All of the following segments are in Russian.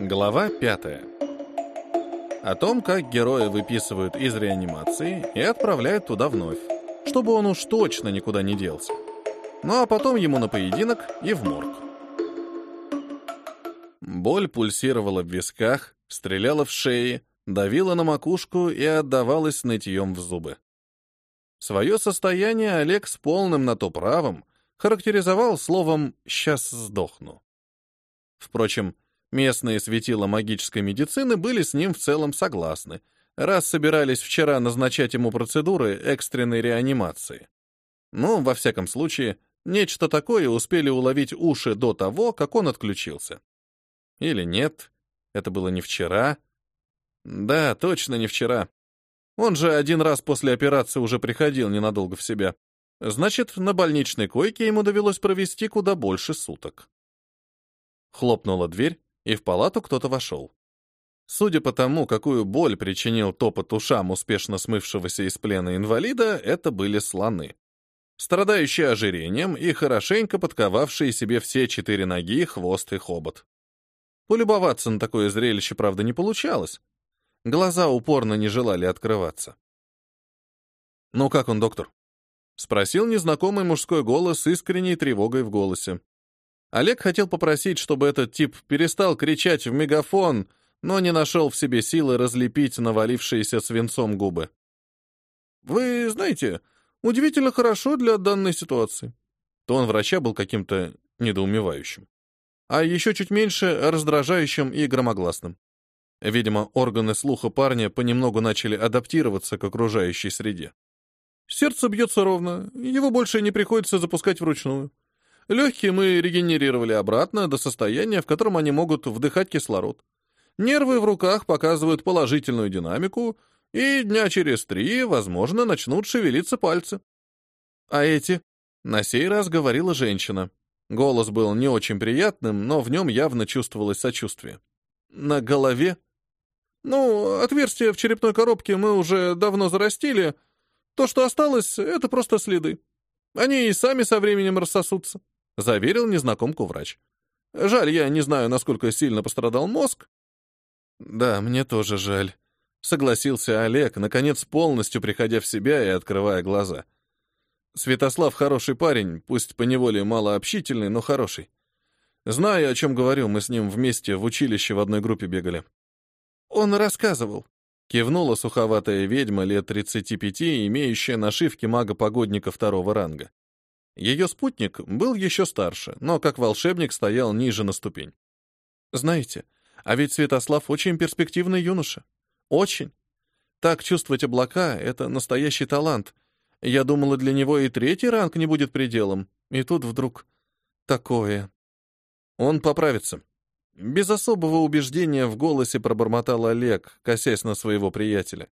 Глава пятая. О том, как героя выписывают из реанимации и отправляют туда вновь, чтобы он уж точно никуда не делся. Ну а потом ему на поединок и в морг. Боль пульсировала в висках, стреляла в шее, давила на макушку и отдавалась нытьем в зубы. Свое состояние Олег с полным на то правом характеризовал словом «сейчас сдохну». Впрочем, местные светила магической медицины были с ним в целом согласны, раз собирались вчера назначать ему процедуры экстренной реанимации. Ну, во всяком случае, нечто такое успели уловить уши до того, как он отключился. Или нет, это было не вчера. Да, точно не вчера. Он же один раз после операции уже приходил ненадолго в себя. Значит, на больничной койке ему довелось провести куда больше суток. Хлопнула дверь, и в палату кто-то вошел. Судя по тому, какую боль причинил топот ушам успешно смывшегося из плена инвалида, это были слоны. Страдающие ожирением и хорошенько подковавшие себе все четыре ноги, хвост и хобот. Полюбоваться на такое зрелище, правда, не получалось. Глаза упорно не желали открываться. «Ну как он, доктор?» — спросил незнакомый мужской голос с искренней тревогой в голосе. Олег хотел попросить, чтобы этот тип перестал кричать в мегафон, но не нашел в себе силы разлепить навалившиеся свинцом губы. «Вы знаете, удивительно хорошо для данной ситуации». Тон врача был каким-то недоумевающим а еще чуть меньше раздражающим и громогласным. Видимо, органы слуха парня понемногу начали адаптироваться к окружающей среде. Сердце бьется ровно, его больше не приходится запускать вручную. Легкие мы регенерировали обратно до состояния, в котором они могут вдыхать кислород. Нервы в руках показывают положительную динамику, и дня через три, возможно, начнут шевелиться пальцы. А эти? На сей раз говорила женщина. Голос был не очень приятным, но в нем явно чувствовалось сочувствие. На голове? Ну, отверстие в черепной коробке мы уже давно зарастили. То, что осталось, это просто следы. Они и сами со временем рассосутся, заверил незнакомку врач. Жаль, я не знаю, насколько сильно пострадал мозг. Да, мне тоже жаль, согласился Олег, наконец полностью приходя в себя и открывая глаза. Святослав хороший парень, пусть поневоле малообщительный, но хороший. Знаю, о чем говорю, мы с ним вместе в училище в одной группе бегали. Он рассказывал. Кивнула суховатая ведьма лет 35, имеющая нашивки мага-погодника второго ранга. Ее спутник был еще старше, но как волшебник стоял ниже на ступень. Знаете, а ведь Святослав очень перспективный юноша. Очень. Так чувствовать облака — это настоящий талант — я думала, для него и третий ранг не будет пределом. И тут вдруг такое. Он поправится. Без особого убеждения в голосе пробормотал Олег, косясь на своего приятеля.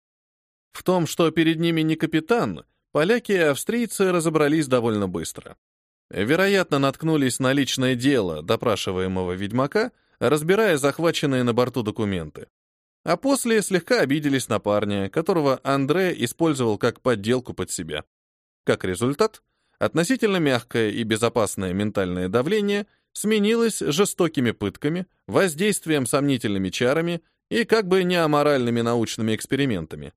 В том, что перед ними не капитан, поляки и австрийцы разобрались довольно быстро. Вероятно, наткнулись на личное дело допрашиваемого ведьмака, разбирая захваченные на борту документы а после слегка обиделись на парня, которого Андре использовал как подделку под себя. Как результат, относительно мягкое и безопасное ментальное давление сменилось жестокими пытками, воздействием сомнительными чарами и как бы неаморальными научными экспериментами.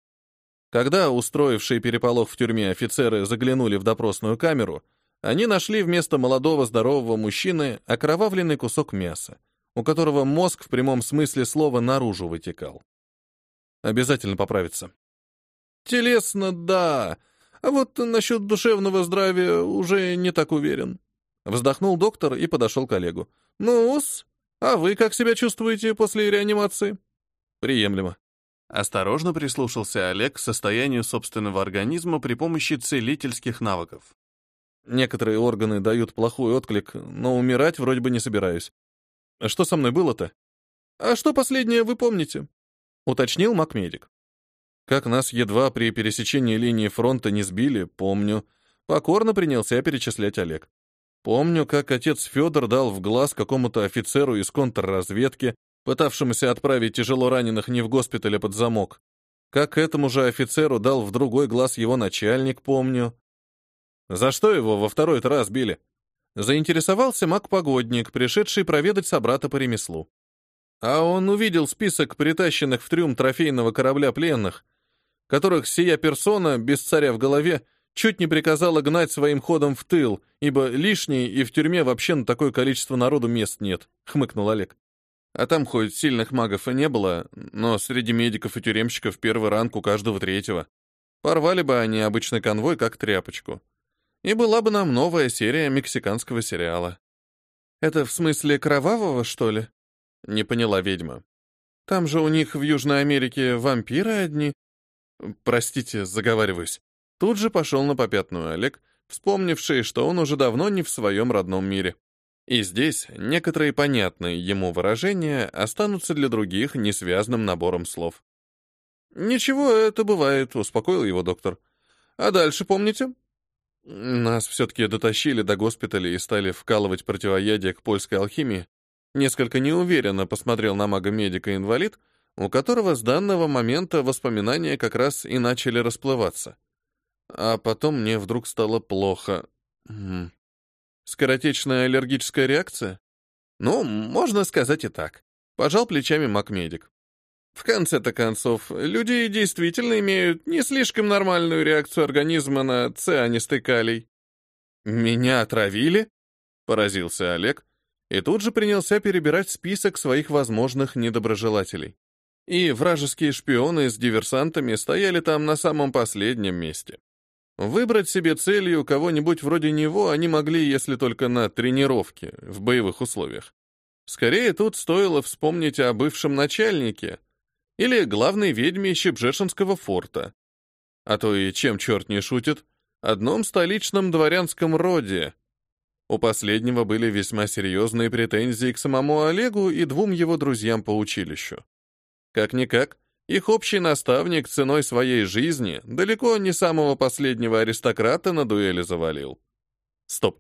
Когда устроившие переполох в тюрьме офицеры заглянули в допросную камеру, они нашли вместо молодого здорового мужчины окровавленный кусок мяса, у которого мозг в прямом смысле слова наружу вытекал. Обязательно поправится. Телесно, да. А вот насчет душевного здравия уже не так уверен. Вздохнул доктор и подошел к коллегу. Ну-с, а вы как себя чувствуете после реанимации? Приемлемо. Осторожно прислушался Олег к состоянию собственного организма при помощи целительских навыков. Некоторые органы дают плохой отклик, но умирать вроде бы не собираюсь. Что со мной было-то? А что последнее вы помните? Уточнил Макмедик. Как нас едва при пересечении линии фронта не сбили, помню. Покорно принялся перечислять Олег. Помню, как отец Федор дал в глаз какому-то офицеру из контрразведки, пытавшемуся отправить тяжело раненых не в госпиталь, а под замок. Как этому же офицеру дал в другой глаз его начальник, помню. За что его во второй раз били? Заинтересовался маг-погодник, пришедший проведать собрата по ремеслу. А он увидел список притащенных в трюм трофейного корабля пленных, которых сия персона, без царя в голове, чуть не приказала гнать своим ходом в тыл, ибо лишний и в тюрьме вообще на такое количество народу мест нет, хмыкнул Олег. А там хоть сильных магов и не было, но среди медиков и тюремщиков первый ранг у каждого третьего. Порвали бы они обычный конвой, как тряпочку. И была бы нам новая серия мексиканского сериала. Это в смысле кровавого, что ли? Не поняла ведьма. Там же у них в Южной Америке вампиры одни. Простите, заговариваюсь. Тут же пошел на попятную Олег, вспомнивший, что он уже давно не в своем родном мире. И здесь некоторые понятные ему выражения останутся для других несвязным набором слов. «Ничего, это бывает», — успокоил его доктор. «А дальше помните?» Нас все-таки дотащили до госпиталя и стали вкалывать противоядие к польской алхимии. Несколько неуверенно посмотрел на мага-медика-инвалид, у которого с данного момента воспоминания как раз и начали расплываться. А потом мне вдруг стало плохо. Скоротечная аллергическая реакция? Ну, можно сказать и так. Пожал плечами маг-медик. В конце-то концов, люди действительно имеют не слишком нормальную реакцию организма на цианистый калий. «Меня отравили?» — поразился Олег, и тут же принялся перебирать список своих возможных недоброжелателей. И вражеские шпионы с диверсантами стояли там на самом последнем месте. Выбрать себе целью кого-нибудь вроде него они могли, если только на тренировке, в боевых условиях. Скорее, тут стоило вспомнить о бывшем начальнике, или главной ведьме Щебжешинского форта. А то и чем черт не шутит, одном столичном дворянском роде. У последнего были весьма серьезные претензии к самому Олегу и двум его друзьям по училищу. Как-никак, их общий наставник ценой своей жизни далеко не самого последнего аристократа на дуэли завалил. Стоп.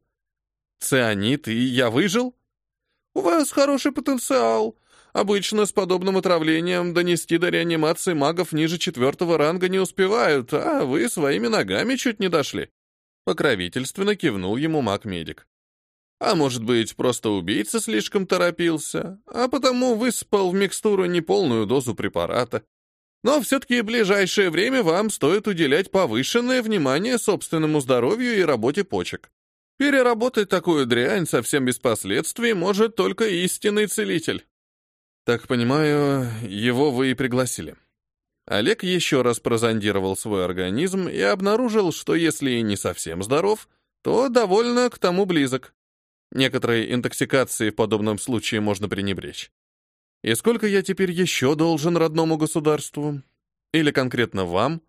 Цианид, и я выжил? У вас хороший потенциал, Обычно с подобным отравлением донести до реанимации магов ниже четвертого ранга не успевают, а вы своими ногами чуть не дошли. Покровительственно кивнул ему маг-медик. А может быть, просто убийца слишком торопился, а потому высыпал в микстуру неполную дозу препарата. Но все-таки в ближайшее время вам стоит уделять повышенное внимание собственному здоровью и работе почек. Переработать такую дрянь совсем без последствий может только истинный целитель. «Так понимаю, его вы и пригласили». Олег еще раз прозондировал свой организм и обнаружил, что если и не совсем здоров, то довольно к тому близок. Некоторые интоксикации в подобном случае можно пренебречь. И сколько я теперь еще должен родному государству? Или конкретно вам?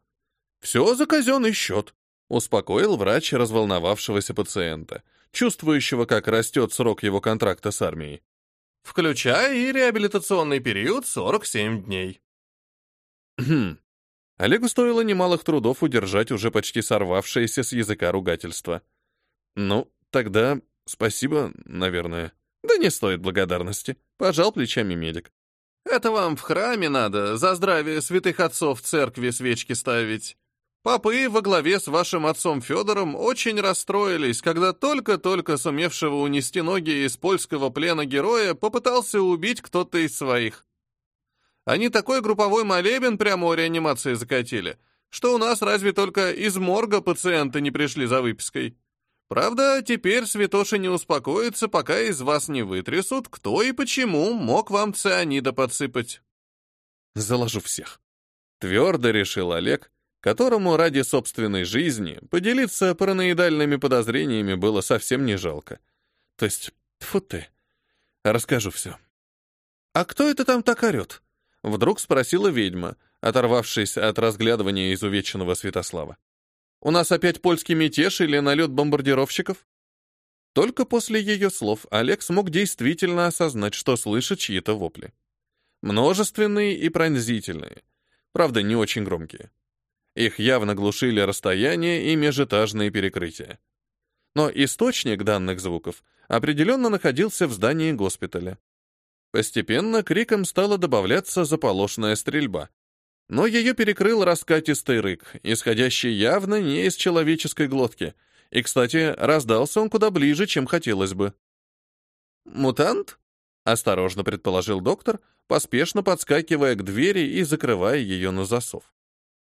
Все за казенный счет, успокоил врач разволновавшегося пациента, чувствующего, как растет срок его контракта с армией включая и реабилитационный период 47 дней. Хм. Олегу стоило немалых трудов удержать уже почти сорвавшееся с языка ругательство. Ну, тогда спасибо, наверное. Да не стоит благодарности. Пожал плечами медик. Это вам в храме надо за здравие святых отцов в церкви свечки ставить. Попы во главе с вашим отцом Федором очень расстроились, когда только-только сумевшего унести ноги из польского плена героя попытался убить кто-то из своих. Они такой групповой молебен прямо у реанимации закатили, что у нас разве только из морга пациенты не пришли за выпиской. Правда, теперь святоши не успокоится, пока из вас не вытрясут, кто и почему мог вам цианида подсыпать. Заложу всех. Твердо решил Олег, которому ради собственной жизни поделиться параноидальными подозрениями было совсем не жалко. То есть, тьфу ты, расскажу все. «А кто это там так орет?» — вдруг спросила ведьма, оторвавшись от разглядывания изувеченного Святослава. «У нас опять польский мятеж или налет бомбардировщиков?» Только после ее слов Олег смог действительно осознать, что слышит чьи-то вопли. Множественные и пронзительные, правда, не очень громкие. Их явно глушили расстояние и межэтажные перекрытия. Но источник данных звуков определенно находился в здании госпиталя. Постепенно криком стала добавляться заполошная стрельба. Но ее перекрыл раскатистый рык, исходящий явно не из человеческой глотки, И, кстати, раздался он куда ближе, чем хотелось бы. «Мутант?» — осторожно предположил доктор, поспешно подскакивая к двери и закрывая ее на засов.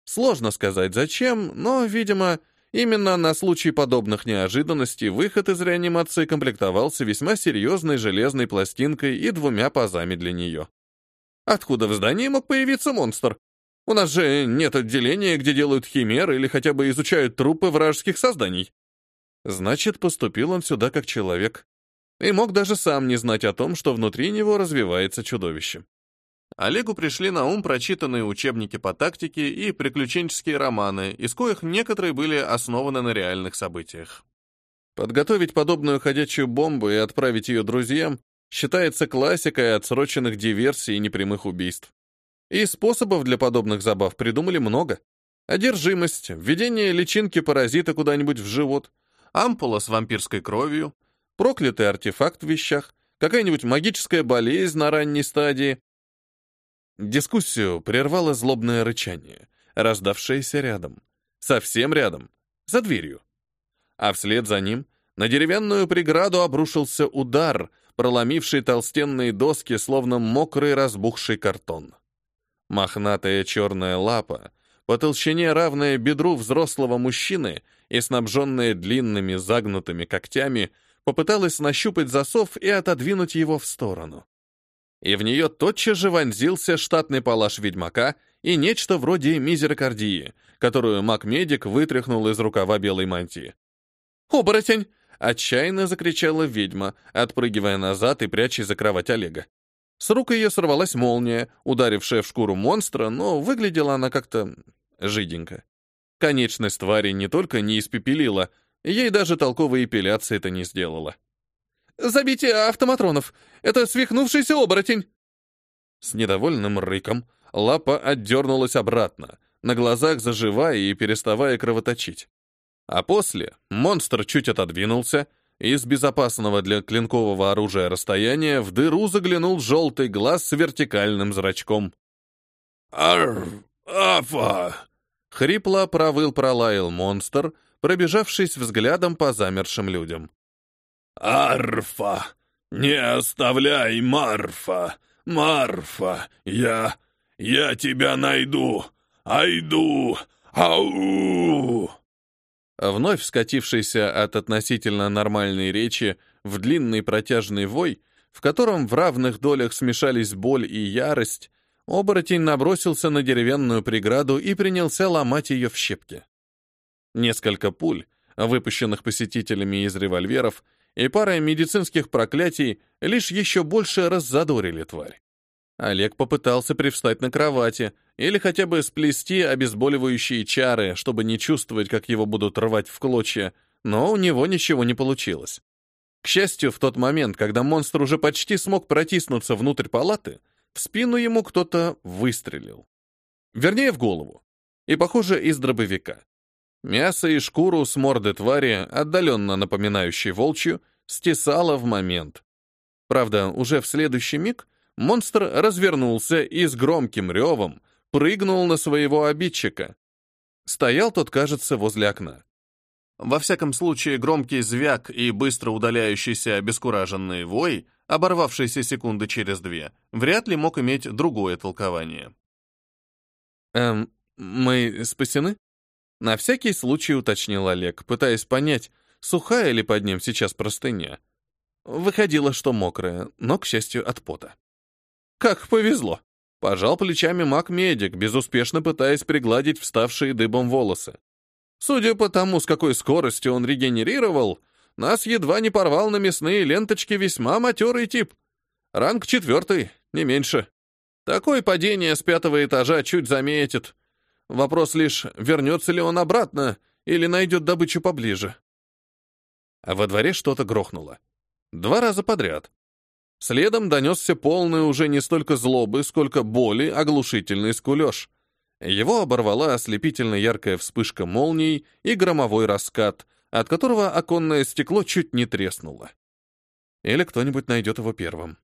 Сложно сказать зачем, но, видимо, именно на случай подобных неожиданностей выход из реанимации комплектовался весьма серьезной железной пластинкой и двумя пазами для нее. Откуда в здании мог появиться монстр? У нас же нет отделения, где делают химеры или хотя бы изучают трупы вражеских созданий. Значит, поступил он сюда как человек. И мог даже сам не знать о том, что внутри него развивается чудовище. Олегу пришли на ум прочитанные учебники по тактике и приключенческие романы, из коих некоторые были основаны на реальных событиях. Подготовить подобную ходячую бомбу и отправить ее друзьям считается классикой отсроченных диверсий и непрямых убийств. И способов для подобных забав придумали много. Одержимость, введение личинки паразита куда-нибудь в живот, ампула с вампирской кровью, проклятый артефакт в вещах, какая-нибудь магическая болезнь на ранней стадии, Дискуссию прервало злобное рычание, раздавшееся рядом. Совсем рядом, за дверью. А вслед за ним на деревянную преграду обрушился удар, проломивший толстенные доски, словно мокрый разбухший картон. Мохнатая черная лапа, по толщине равная бедру взрослого мужчины и снабженная длинными загнутыми когтями, попыталась нащупать засов и отодвинуть его в сторону и в нее тотчас же вонзился штатный палаш ведьмака и нечто вроде мизерокардии, которую маг-медик вытряхнул из рукава белой мантии. «Оборотень!» — отчаянно закричала ведьма, отпрыгивая назад и прячась за кровать Олега. С рук ее сорвалась молния, ударившая в шкуру монстра, но выглядела она как-то жиденько. Конечность твари не только не испепелила, ей даже толковой эпиляции это не сделала. Забейте автоматронов! Это свихнувшийся оборотень!» С недовольным рыком лапа отдернулась обратно, на глазах заживая и переставая кровоточить. А после монстр чуть отодвинулся, и с безопасного для клинкового оружия расстояния в дыру заглянул желтый глаз с вертикальным зрачком. «Арф! Афа!» Хрипло провыл пролаял монстр, пробежавшись взглядом по замершим людям. «Арфа! Не оставляй, Марфа! Марфа! Я... я тебя найду! Айду! Ау!» Вновь скатившийся от относительно нормальной речи в длинный протяжный вой, в котором в равных долях смешались боль и ярость, оборотень набросился на деревянную преграду и принялся ломать ее в щепки. Несколько пуль, выпущенных посетителями из револьверов, и пара медицинских проклятий лишь еще больше раззадорили тварь. Олег попытался привстать на кровати или хотя бы сплести обезболивающие чары, чтобы не чувствовать, как его будут рвать в клочья, но у него ничего не получилось. К счастью, в тот момент, когда монстр уже почти смог протиснуться внутрь палаты, в спину ему кто-то выстрелил. Вернее, в голову. И, похоже, из дробовика. Мясо и шкуру с морды твари, отдаленно напоминающей волчью, стесало в момент. Правда, уже в следующий миг монстр развернулся и с громким ревом прыгнул на своего обидчика. Стоял тот, кажется, возле окна. Во всяком случае, громкий звяк и быстро удаляющийся обескураженный вой, оборвавшийся секунды через две, вряд ли мог иметь другое толкование. «Эм, мы спасены?» На всякий случай уточнил Олег, пытаясь понять, сухая ли под ним сейчас простыня. Выходило, что мокрая, но, к счастью, от пота. Как повезло. Пожал плечами маг-медик, безуспешно пытаясь пригладить вставшие дыбом волосы. Судя по тому, с какой скоростью он регенерировал, нас едва не порвал на мясные ленточки весьма матерый тип. Ранг четвертый, не меньше. Такое падение с пятого этажа чуть заметит. Вопрос лишь, вернется ли он обратно или найдет добычу поближе. А во дворе что-то грохнуло. Два раза подряд. Следом донесся полный уже не столько злобы, сколько боли оглушительный скулеж. Его оборвала ослепительно яркая вспышка молний и громовой раскат, от которого оконное стекло чуть не треснуло. Или кто-нибудь найдет его первым.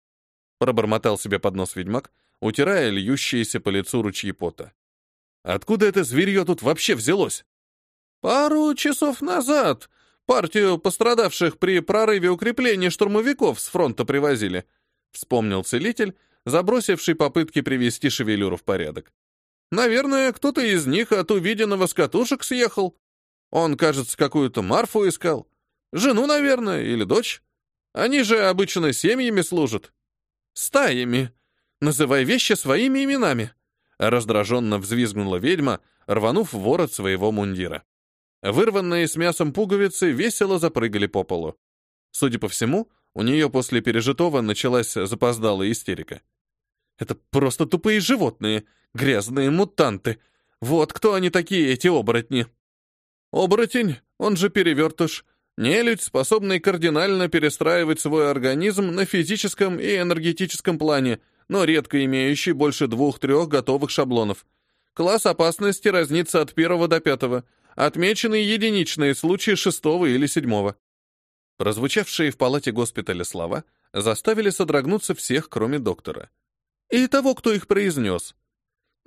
Пробормотал себе под нос ведьмак, утирая льющиеся по лицу ручьи пота. Откуда это зверье тут вообще взялось? Пару часов назад Партию пострадавших при прорыве укрепления штурмовиков с фронта привозили», — вспомнил целитель, забросивший попытки привести шевелюру в порядок. «Наверное, кто-то из них от увиденного с катушек съехал. Он, кажется, какую-то Марфу искал. Жену, наверное, или дочь. Они же обычно семьями служат. Стаями. Называй вещи своими именами». Раздраженно взвизгнула ведьма, рванув ворот своего мундира. Вырванные с мясом пуговицы весело запрыгали по полу. Судя по всему, у нее после пережитого началась запоздалая истерика. Это просто тупые животные, грязные мутанты. Вот кто они такие, эти оборотни. Оборотень, он же перевертыш, нелюдь, способный кардинально перестраивать свой организм на физическом и энергетическом плане, но редко имеющий больше двух-трех готовых шаблонов. Класс опасности разнится от первого до пятого — Отмечены единичные случаи шестого или седьмого. Прозвучавшие в палате госпиталя слова заставили содрогнуться всех, кроме доктора. И того, кто их произнес.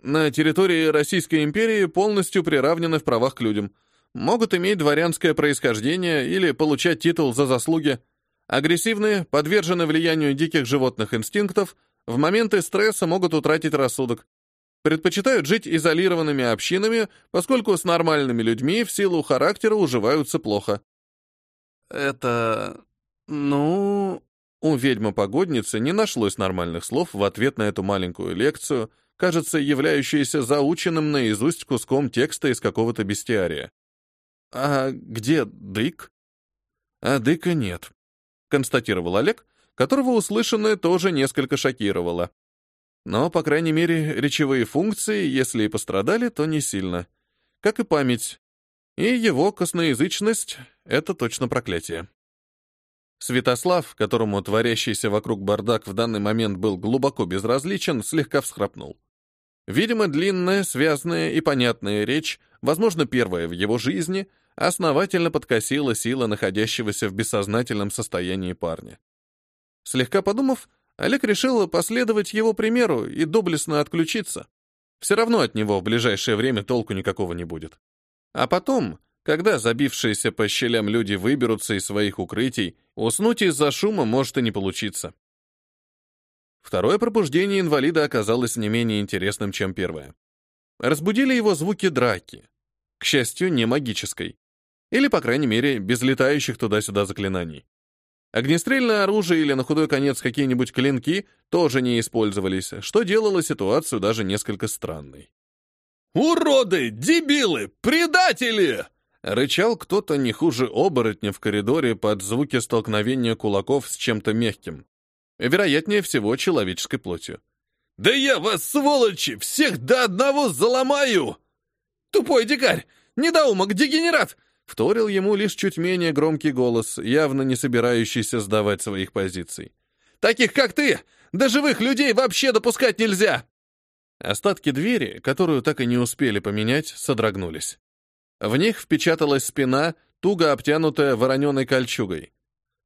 На территории Российской империи полностью приравнены в правах к людям. Могут иметь дворянское происхождение или получать титул за заслуги. Агрессивные, подвержены влиянию диких животных инстинктов, в моменты стресса могут утратить рассудок предпочитают жить изолированными общинами, поскольку с нормальными людьми в силу характера уживаются плохо. Это... ну... У ведьмы-погодницы не нашлось нормальных слов в ответ на эту маленькую лекцию, кажется, являющуюся заученным наизусть куском текста из какого-то бестиария. «А где Дык?» «А Дыка нет», — констатировал Олег, которого услышанное тоже несколько шокировало. Но, по крайней мере, речевые функции, если и пострадали, то не сильно. Как и память. И его косноязычность — это точно проклятие. Святослав, которому творящийся вокруг бардак в данный момент был глубоко безразличен, слегка всхрапнул. Видимо, длинная, связная и понятная речь, возможно, первая в его жизни, основательно подкосила сила находящегося в бессознательном состоянии парня. Слегка подумав, Олег решил последовать его примеру и доблестно отключиться. Все равно от него в ближайшее время толку никакого не будет. А потом, когда забившиеся по щелям люди выберутся из своих укрытий, уснуть из-за шума может и не получиться. Второе пробуждение инвалида оказалось не менее интересным, чем первое. Разбудили его звуки драки. К счастью, не магической. Или, по крайней мере, без летающих туда-сюда заклинаний. Огнестрельное оружие или на худой конец какие-нибудь клинки тоже не использовались, что делало ситуацию даже несколько странной. «Уроды! Дебилы! Предатели!» Рычал кто-то не хуже оборотня в коридоре под звуки столкновения кулаков с чем-то мягким. Вероятнее всего, человеческой плотью. «Да я вас, сволочи, всех до одного заломаю!» «Тупой дикарь! Недоумок, дегенерат! Вторил ему лишь чуть менее громкий голос, явно не собирающийся сдавать своих позиций. «Таких, как ты, до живых людей вообще допускать нельзя!» Остатки двери, которую так и не успели поменять, содрогнулись. В них впечаталась спина, туго обтянутая вороненой кольчугой.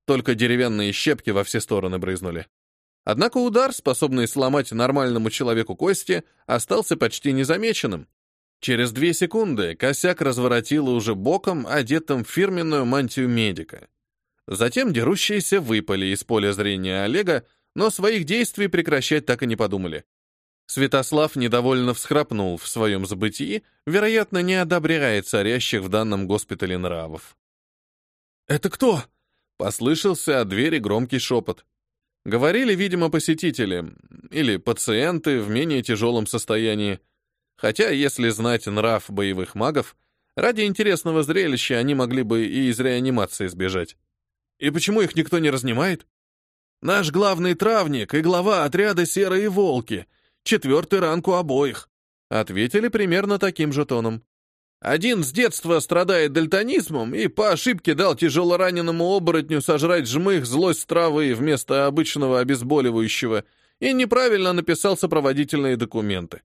Только деревянные щепки во все стороны брызнули. Однако удар, способный сломать нормальному человеку кости, остался почти незамеченным. Через две секунды косяк разворотило уже боком, одетым в фирменную мантию медика. Затем дерущиеся выпали из поля зрения Олега, но своих действий прекращать так и не подумали. Святослав недовольно всхрапнул в своем забытии, вероятно, не одобряя царящих в данном госпитале нравов. «Это кто?» — послышался от двери громкий шепот. Говорили, видимо, посетители или пациенты в менее тяжелом состоянии. Хотя, если знать нрав боевых магов, ради интересного зрелища они могли бы и из реанимации сбежать. И почему их никто не разнимает? Наш главный травник и глава отряда «Серые волки», четвертый ранг у обоих, ответили примерно таким же тоном. Один с детства страдает дальтонизмом и по ошибке дал тяжелораненому оборотню сожрать жмых злость травы вместо обычного обезболивающего и неправильно написал сопроводительные документы.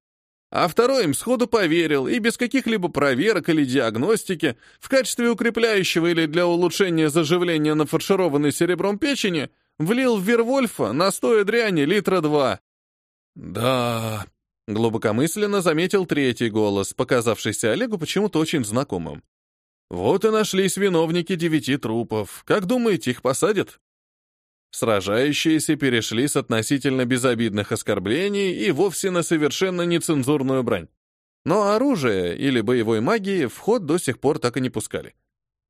А второй им сходу поверил и без каких-либо проверок или диагностики в качестве укрепляющего или для улучшения заживления нафаршированной серебром печени влил в Вервольфа настоя дряни литра два. «Да...» — глубокомысленно заметил третий голос, показавшийся Олегу почему-то очень знакомым. Вот и нашлись виновники девяти трупов. Как думаете, их посадят? Сражающиеся перешли с относительно безобидных оскорблений и вовсе на совершенно нецензурную брань. Но оружие или боевой магии в ход до сих пор так и не пускали.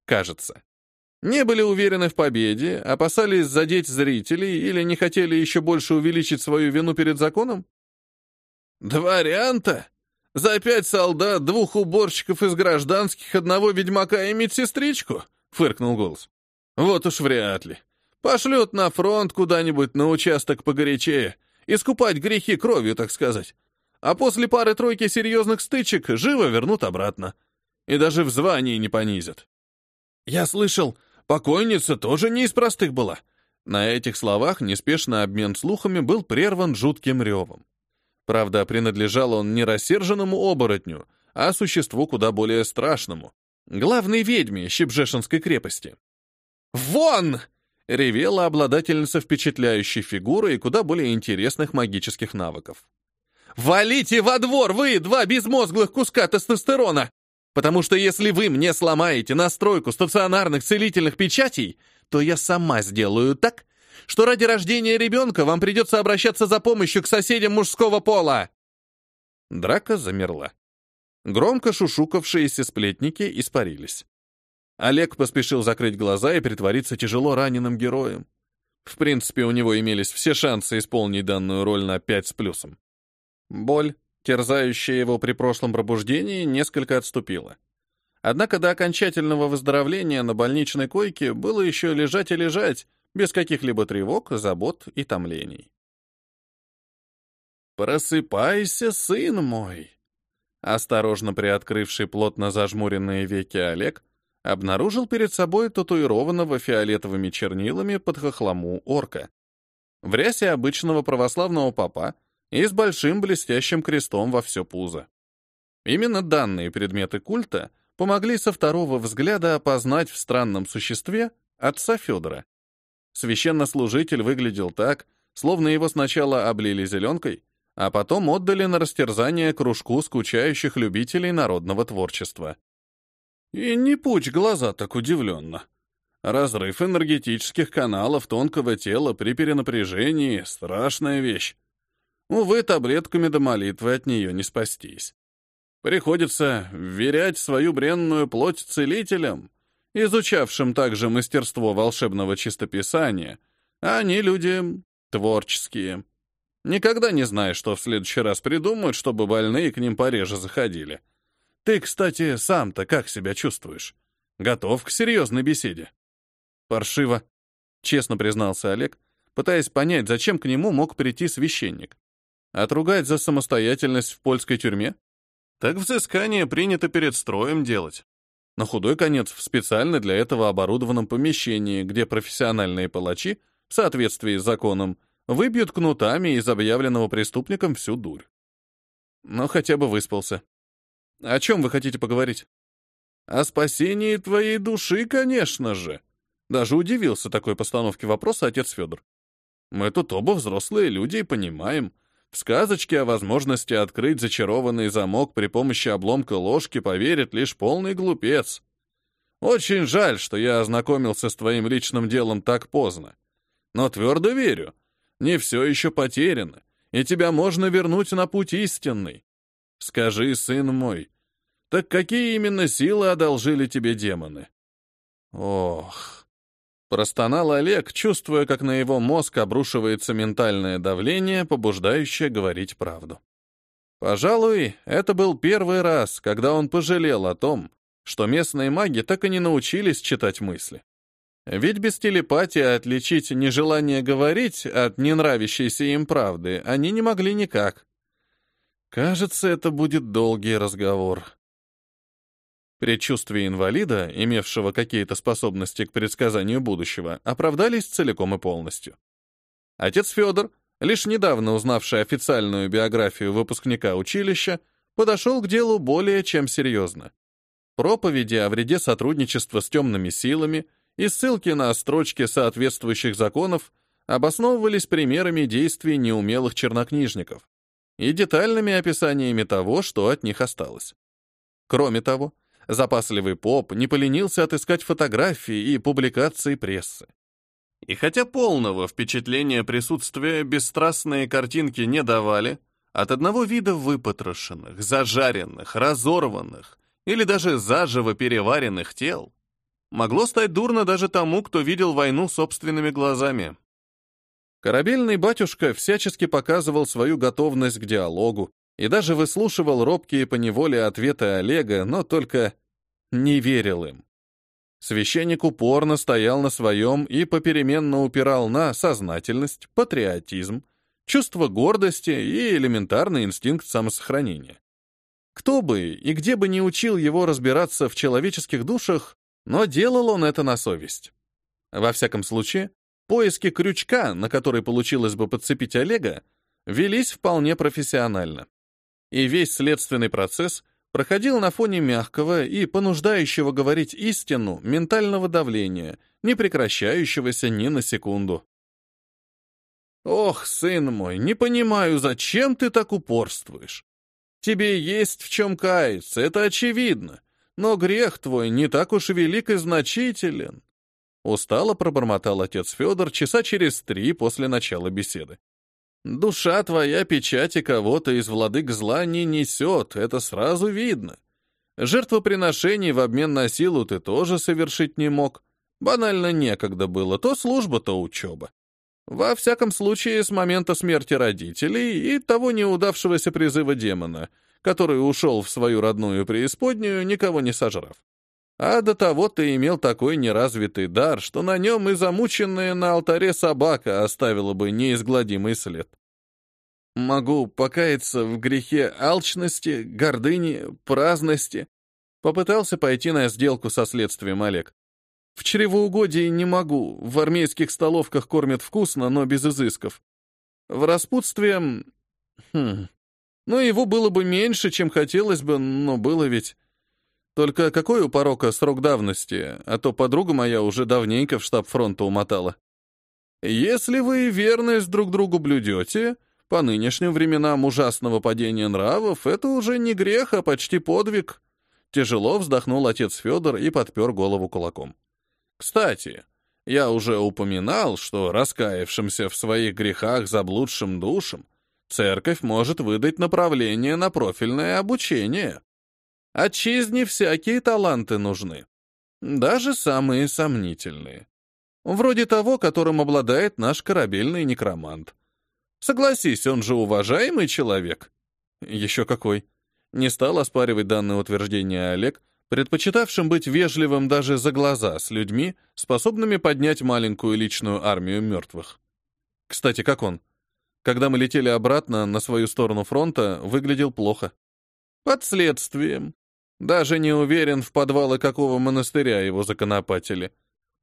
Кажется. Не были уверены в победе, опасались задеть зрителей или не хотели еще больше увеличить свою вину перед законом? Два варианта. За пять солдат, двух уборщиков из гражданских, одного ведьмака и медсестричку? Фыркнул голос. Вот уж вряд ли. Пошлют на фронт куда-нибудь на участок погорячее, искупать грехи кровью, так сказать. А после пары-тройки серьезных стычек живо вернут обратно. И даже в звании не понизят. Я слышал, покойница тоже не из простых была. На этих словах неспешный обмен слухами был прерван жутким ревом. Правда, принадлежал он не рассерженному оборотню, а существу куда более страшному — главной ведьме Щебжешинской крепости. «Вон!» — ревела обладательница впечатляющей фигуры и куда более интересных магических навыков. «Валите во двор, вы, два безмозглых куска тестостерона! Потому что если вы мне сломаете настройку стационарных целительных печатей, то я сама сделаю так, что ради рождения ребенка вам придется обращаться за помощью к соседям мужского пола!» Драка замерла. Громко шушукавшиеся сплетники испарились. Олег поспешил закрыть глаза и притвориться тяжело раненым героем. В принципе, у него имелись все шансы исполнить данную роль на пять с плюсом. Боль, терзающая его при прошлом пробуждении, несколько отступила. Однако до окончательного выздоровления на больничной койке было еще лежать и лежать, без каких-либо тревог, забот и томлений. «Просыпайся, сын мой!» Осторожно приоткрывший плотно зажмуренные веки Олег обнаружил перед собой татуированного фиолетовыми чернилами под хохлому орка. В рясе обычного православного папа и с большим блестящим крестом во все пузо. Именно данные предметы культа помогли со второго взгляда опознать в странном существе отца Федора. Священнослужитель выглядел так, словно его сначала облили зеленкой, а потом отдали на растерзание кружку скучающих любителей народного творчества. И не пучь глаза так удивленно. Разрыв энергетических каналов тонкого тела при перенапряжении — страшная вещь. Увы, таблетками до молитвы от нее не спастись. Приходится вверять свою бренную плоть целителям, изучавшим также мастерство волшебного чистописания, а они люди творческие. Никогда не знаешь, что в следующий раз придумают, чтобы больные к ним пореже заходили. Ты, кстати, сам-то как себя чувствуешь? Готов к серьезной беседе? Паршиво, честно признался Олег, пытаясь понять, зачем к нему мог прийти священник. Отругать за самостоятельность в польской тюрьме? Так взыскание принято перед строем делать. На худой конец в специально для этого оборудованном помещении, где профессиональные палачи, в соответствии с законом, выбьют кнутами из объявленного преступником всю дурь. Но хотя бы выспался. О чем вы хотите поговорить? О спасении твоей души, конечно же. Даже удивился такой постановке вопроса отец Федор. Мы тут оба взрослые люди и понимаем. В сказочке о возможности открыть зачарованный замок при помощи обломка ложки поверит лишь полный глупец. Очень жаль, что я ознакомился с твоим личным делом так поздно. Но твердо верю, не все еще потеряно, и тебя можно вернуть на путь истинный. Скажи, сын мой, так какие именно силы одолжили тебе демоны? Ох. Простонал Олег, чувствуя, как на его мозг обрушивается ментальное давление, побуждающее говорить правду. Пожалуй, это был первый раз, когда он пожалел о том, что местные маги так и не научились читать мысли. Ведь без телепатии отличить нежелание говорить от ненравящейся им правды они не могли никак. Кажется, это будет долгий разговор. Предчувствия инвалида, имевшего какие-то способности к предсказанию будущего, оправдались целиком и полностью. Отец Федор, лишь недавно узнавший официальную биографию выпускника училища, подошел к делу более чем серьезно. Проповеди о вреде сотрудничества с темными силами и ссылки на строчки соответствующих законов обосновывались примерами действий неумелых чернокнижников и детальными описаниями того, что от них осталось. Кроме того, Запасливый поп не поленился отыскать фотографии и публикации прессы. И хотя полного впечатления присутствия бесстрастные картинки не давали, от одного вида выпотрошенных, зажаренных, разорванных или даже заживо переваренных тел могло стать дурно даже тому, кто видел войну собственными глазами. Корабельный батюшка всячески показывал свою готовность к диалогу и даже выслушивал робкие поневоле ответы Олега, но только не верил им. Священник упорно стоял на своем и попеременно упирал на сознательность, патриотизм, чувство гордости и элементарный инстинкт самосохранения. Кто бы и где бы не учил его разбираться в человеческих душах, но делал он это на совесть. Во всяком случае, поиски крючка, на который получилось бы подцепить Олега, велись вполне профессионально. И весь следственный процесс — проходил на фоне мягкого и понуждающего говорить истину ментального давления, не прекращающегося ни на секунду. «Ох, сын мой, не понимаю, зачем ты так упорствуешь? Тебе есть в чем каяться, это очевидно, но грех твой не так уж велик и значителен». Устало пробормотал отец Федор часа через три после начала беседы. Душа твоя печати кого-то из владык зла не несет, это сразу видно. Жертвоприношений в обмен на силу ты тоже совершить не мог. Банально некогда было, то служба, то учеба. Во всяком случае, с момента смерти родителей и того неудавшегося призыва демона, который ушел в свою родную преисподнюю, никого не сожрав. А до того ты имел такой неразвитый дар, что на нем и замученная на алтаре собака оставила бы неизгладимый след. Могу покаяться в грехе алчности, гордыни, праздности. Попытался пойти на сделку со следствием Олег. В чревоугодии не могу, в армейских столовках кормят вкусно, но без изысков. В распутстве... Хм... Ну, его было бы меньше, чем хотелось бы, но было ведь... Только какой у порока срок давности, а то подруга моя уже давненько в штаб фронта умотала. Если вы верность друг другу блюдете, по нынешним временам ужасного падения нравов это уже не грех, а почти подвиг. Тяжело вздохнул отец Федор и подпер голову кулаком. Кстати, я уже упоминал, что раскаявшимся в своих грехах заблудшим душам церковь может выдать направление на профильное обучение. Отчизне всякие таланты нужны, даже самые сомнительные. Вроде того, которым обладает наш корабельный некромант. Согласись, он же уважаемый человек. Еще какой. Не стал оспаривать данное утверждение Олег, предпочитавшим быть вежливым даже за глаза с людьми, способными поднять маленькую личную армию мертвых. Кстати, как он? Когда мы летели обратно на свою сторону фронта, выглядел плохо. Под следствием. Даже не уверен, в подвалы какого монастыря его законопатили.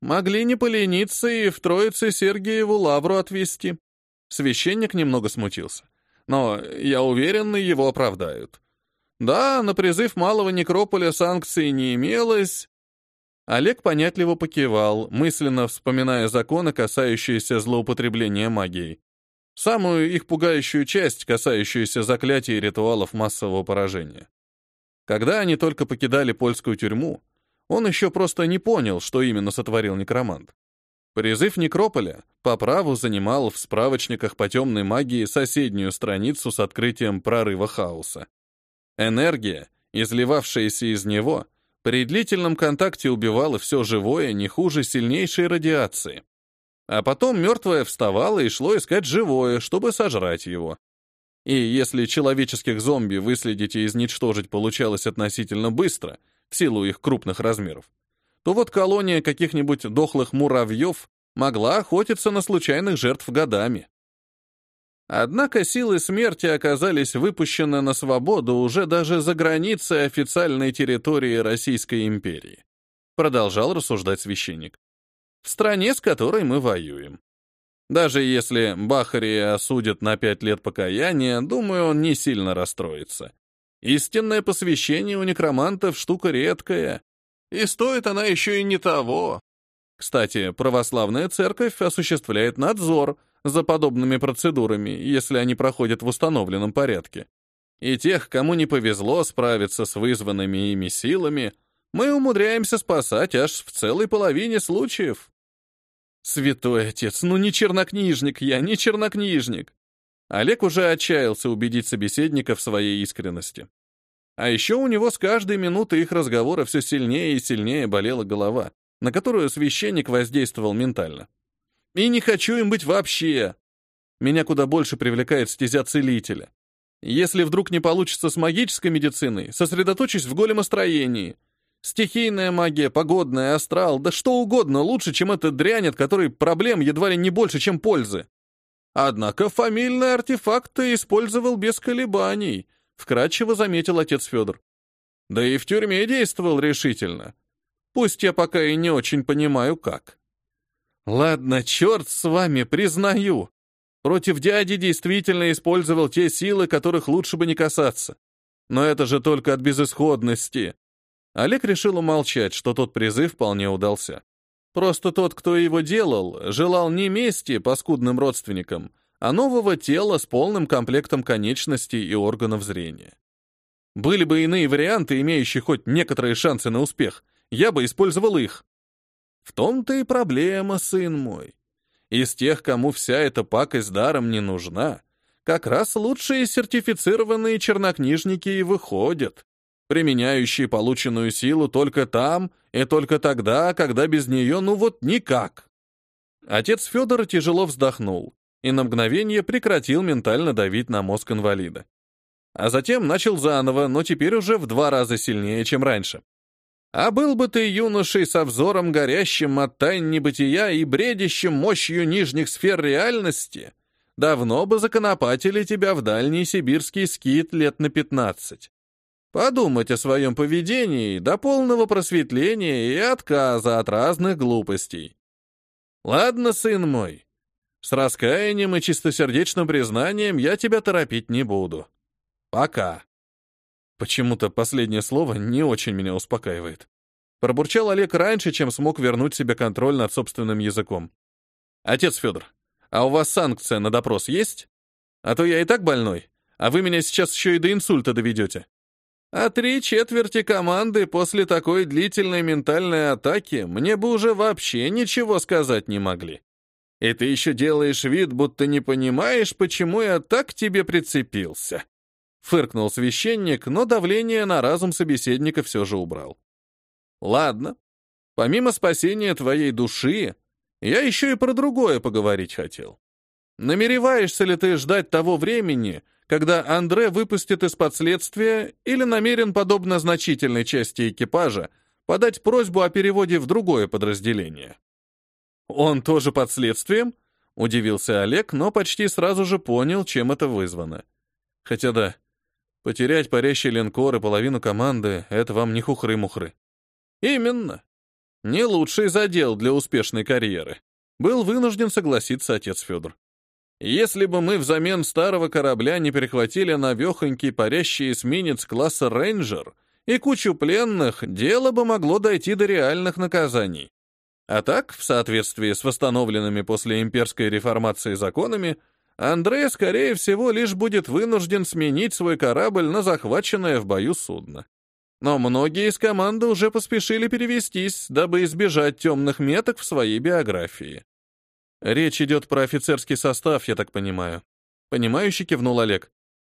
Могли не полениться и в Троице Сергиеву лавру отвезти. Священник немного смутился. Но, я уверен, его оправдают. Да, на призыв малого некрополя санкций не имелось. Олег понятливо покивал, мысленно вспоминая законы, касающиеся злоупотребления магией. Самую их пугающую часть, касающуюся заклятий и ритуалов массового поражения. Когда они только покидали польскую тюрьму, он еще просто не понял, что именно сотворил некромант. Призыв Некрополя по праву занимал в справочниках по темной магии соседнюю страницу с открытием прорыва хаоса. Энергия, изливавшаяся из него, при длительном контакте убивала все живое не хуже сильнейшей радиации. А потом мертвое вставало и шло искать живое, чтобы сожрать его. И если человеческих зомби выследить и изничтожить получалось относительно быстро, в силу их крупных размеров, то вот колония каких-нибудь дохлых муравьев могла охотиться на случайных жертв годами. Однако силы смерти оказались выпущены на свободу уже даже за границей официальной территории Российской империи. Продолжал рассуждать священник. В стране, с которой мы воюем. Даже если Бахария осудят на пять лет покаяния, думаю, он не сильно расстроится. Истинное посвящение у некромантов штука редкая, и стоит она еще и не того. Кстати, православная церковь осуществляет надзор за подобными процедурами, если они проходят в установленном порядке. И тех, кому не повезло справиться с вызванными ими силами, мы умудряемся спасать аж в целой половине случаев. Святой отец, ну не чернокнижник я, не чернокнижник. Олег уже отчаялся убедить собеседника в своей искренности. А еще у него с каждой минуты их разговора все сильнее и сильнее болела голова, на которую священник воздействовал ментально. И не хочу им быть вообще. Меня куда больше привлекает стезя целителя. Если вдруг не получится с магической медициной, сосредоточусь в големостроении. Стихийная магия, погодная, астрал, да что угодно лучше, чем эта дрянь, от которой проблем едва ли не больше, чем пользы. Однако фамильные артефакты использовал без колебаний, вкратчиво заметил отец Федор. Да и в тюрьме действовал решительно. Пусть я пока и не очень понимаю, как. Ладно, черт с вами, признаю. Против дяди действительно использовал те силы, которых лучше бы не касаться. Но это же только от безысходности. Олег решил умолчать, что тот призыв вполне удался. Просто тот, кто его делал, желал не мести паскудным родственникам, а нового тела с полным комплектом конечностей и органов зрения. Были бы иные варианты, имеющие хоть некоторые шансы на успех, я бы использовал их. В том-то и проблема, сын мой. Из тех, кому вся эта пакость даром не нужна, как раз лучшие сертифицированные чернокнижники и выходят, применяющие полученную силу только там и только тогда, когда без нее ну вот никак. Отец Федора тяжело вздохнул и на мгновение прекратил ментально давить на мозг инвалида. А затем начал заново, но теперь уже в два раза сильнее, чем раньше. А был бы ты юношей со взором горящим от тайн небытия и бредящим мощью нижних сфер реальности, давно бы законопатили тебя в дальний сибирский скит лет на пятнадцать подумать о своем поведении до полного просветления и отказа от разных глупостей. Ладно, сын мой, с раскаянием и чистосердечным признанием я тебя торопить не буду. Пока. Почему-то последнее слово не очень меня успокаивает. Пробурчал Олег раньше, чем смог вернуть себе контроль над собственным языком. Отец Федор, а у вас санкция на допрос есть? А то я и так больной, а вы меня сейчас еще и до инсульта доведете. А три четверти команды после такой длительной ментальной атаки мне бы уже вообще ничего сказать не могли. И ты еще делаешь вид, будто не понимаешь, почему я так к тебе прицепился. Фыркнул священник, но давление на разум собеседника все же убрал. Ладно, помимо спасения твоей души, я еще и про другое поговорить хотел. Намереваешься ли ты ждать того времени, когда Андре выпустит из-под следствия или намерен, подобно значительной части экипажа, подать просьбу о переводе в другое подразделение. «Он тоже под следствием?» — удивился Олег, но почти сразу же понял, чем это вызвано. Хотя да, потерять парящий линкор и половину команды — это вам не хухры-мухры. Именно. Не лучший задел для успешной карьеры. Был вынужден согласиться отец Федор. Если бы мы взамен старого корабля не перехватили навехонький парящий эсминец класса «Рейнджер» и кучу пленных, дело бы могло дойти до реальных наказаний. А так, в соответствии с восстановленными после имперской реформации законами, Андрей, скорее всего, лишь будет вынужден сменить свой корабль на захваченное в бою судно. Но многие из команды уже поспешили перевестись, дабы избежать темных меток в своей биографии. Речь идет про офицерский состав, я так понимаю. Понимающий кивнул Олег.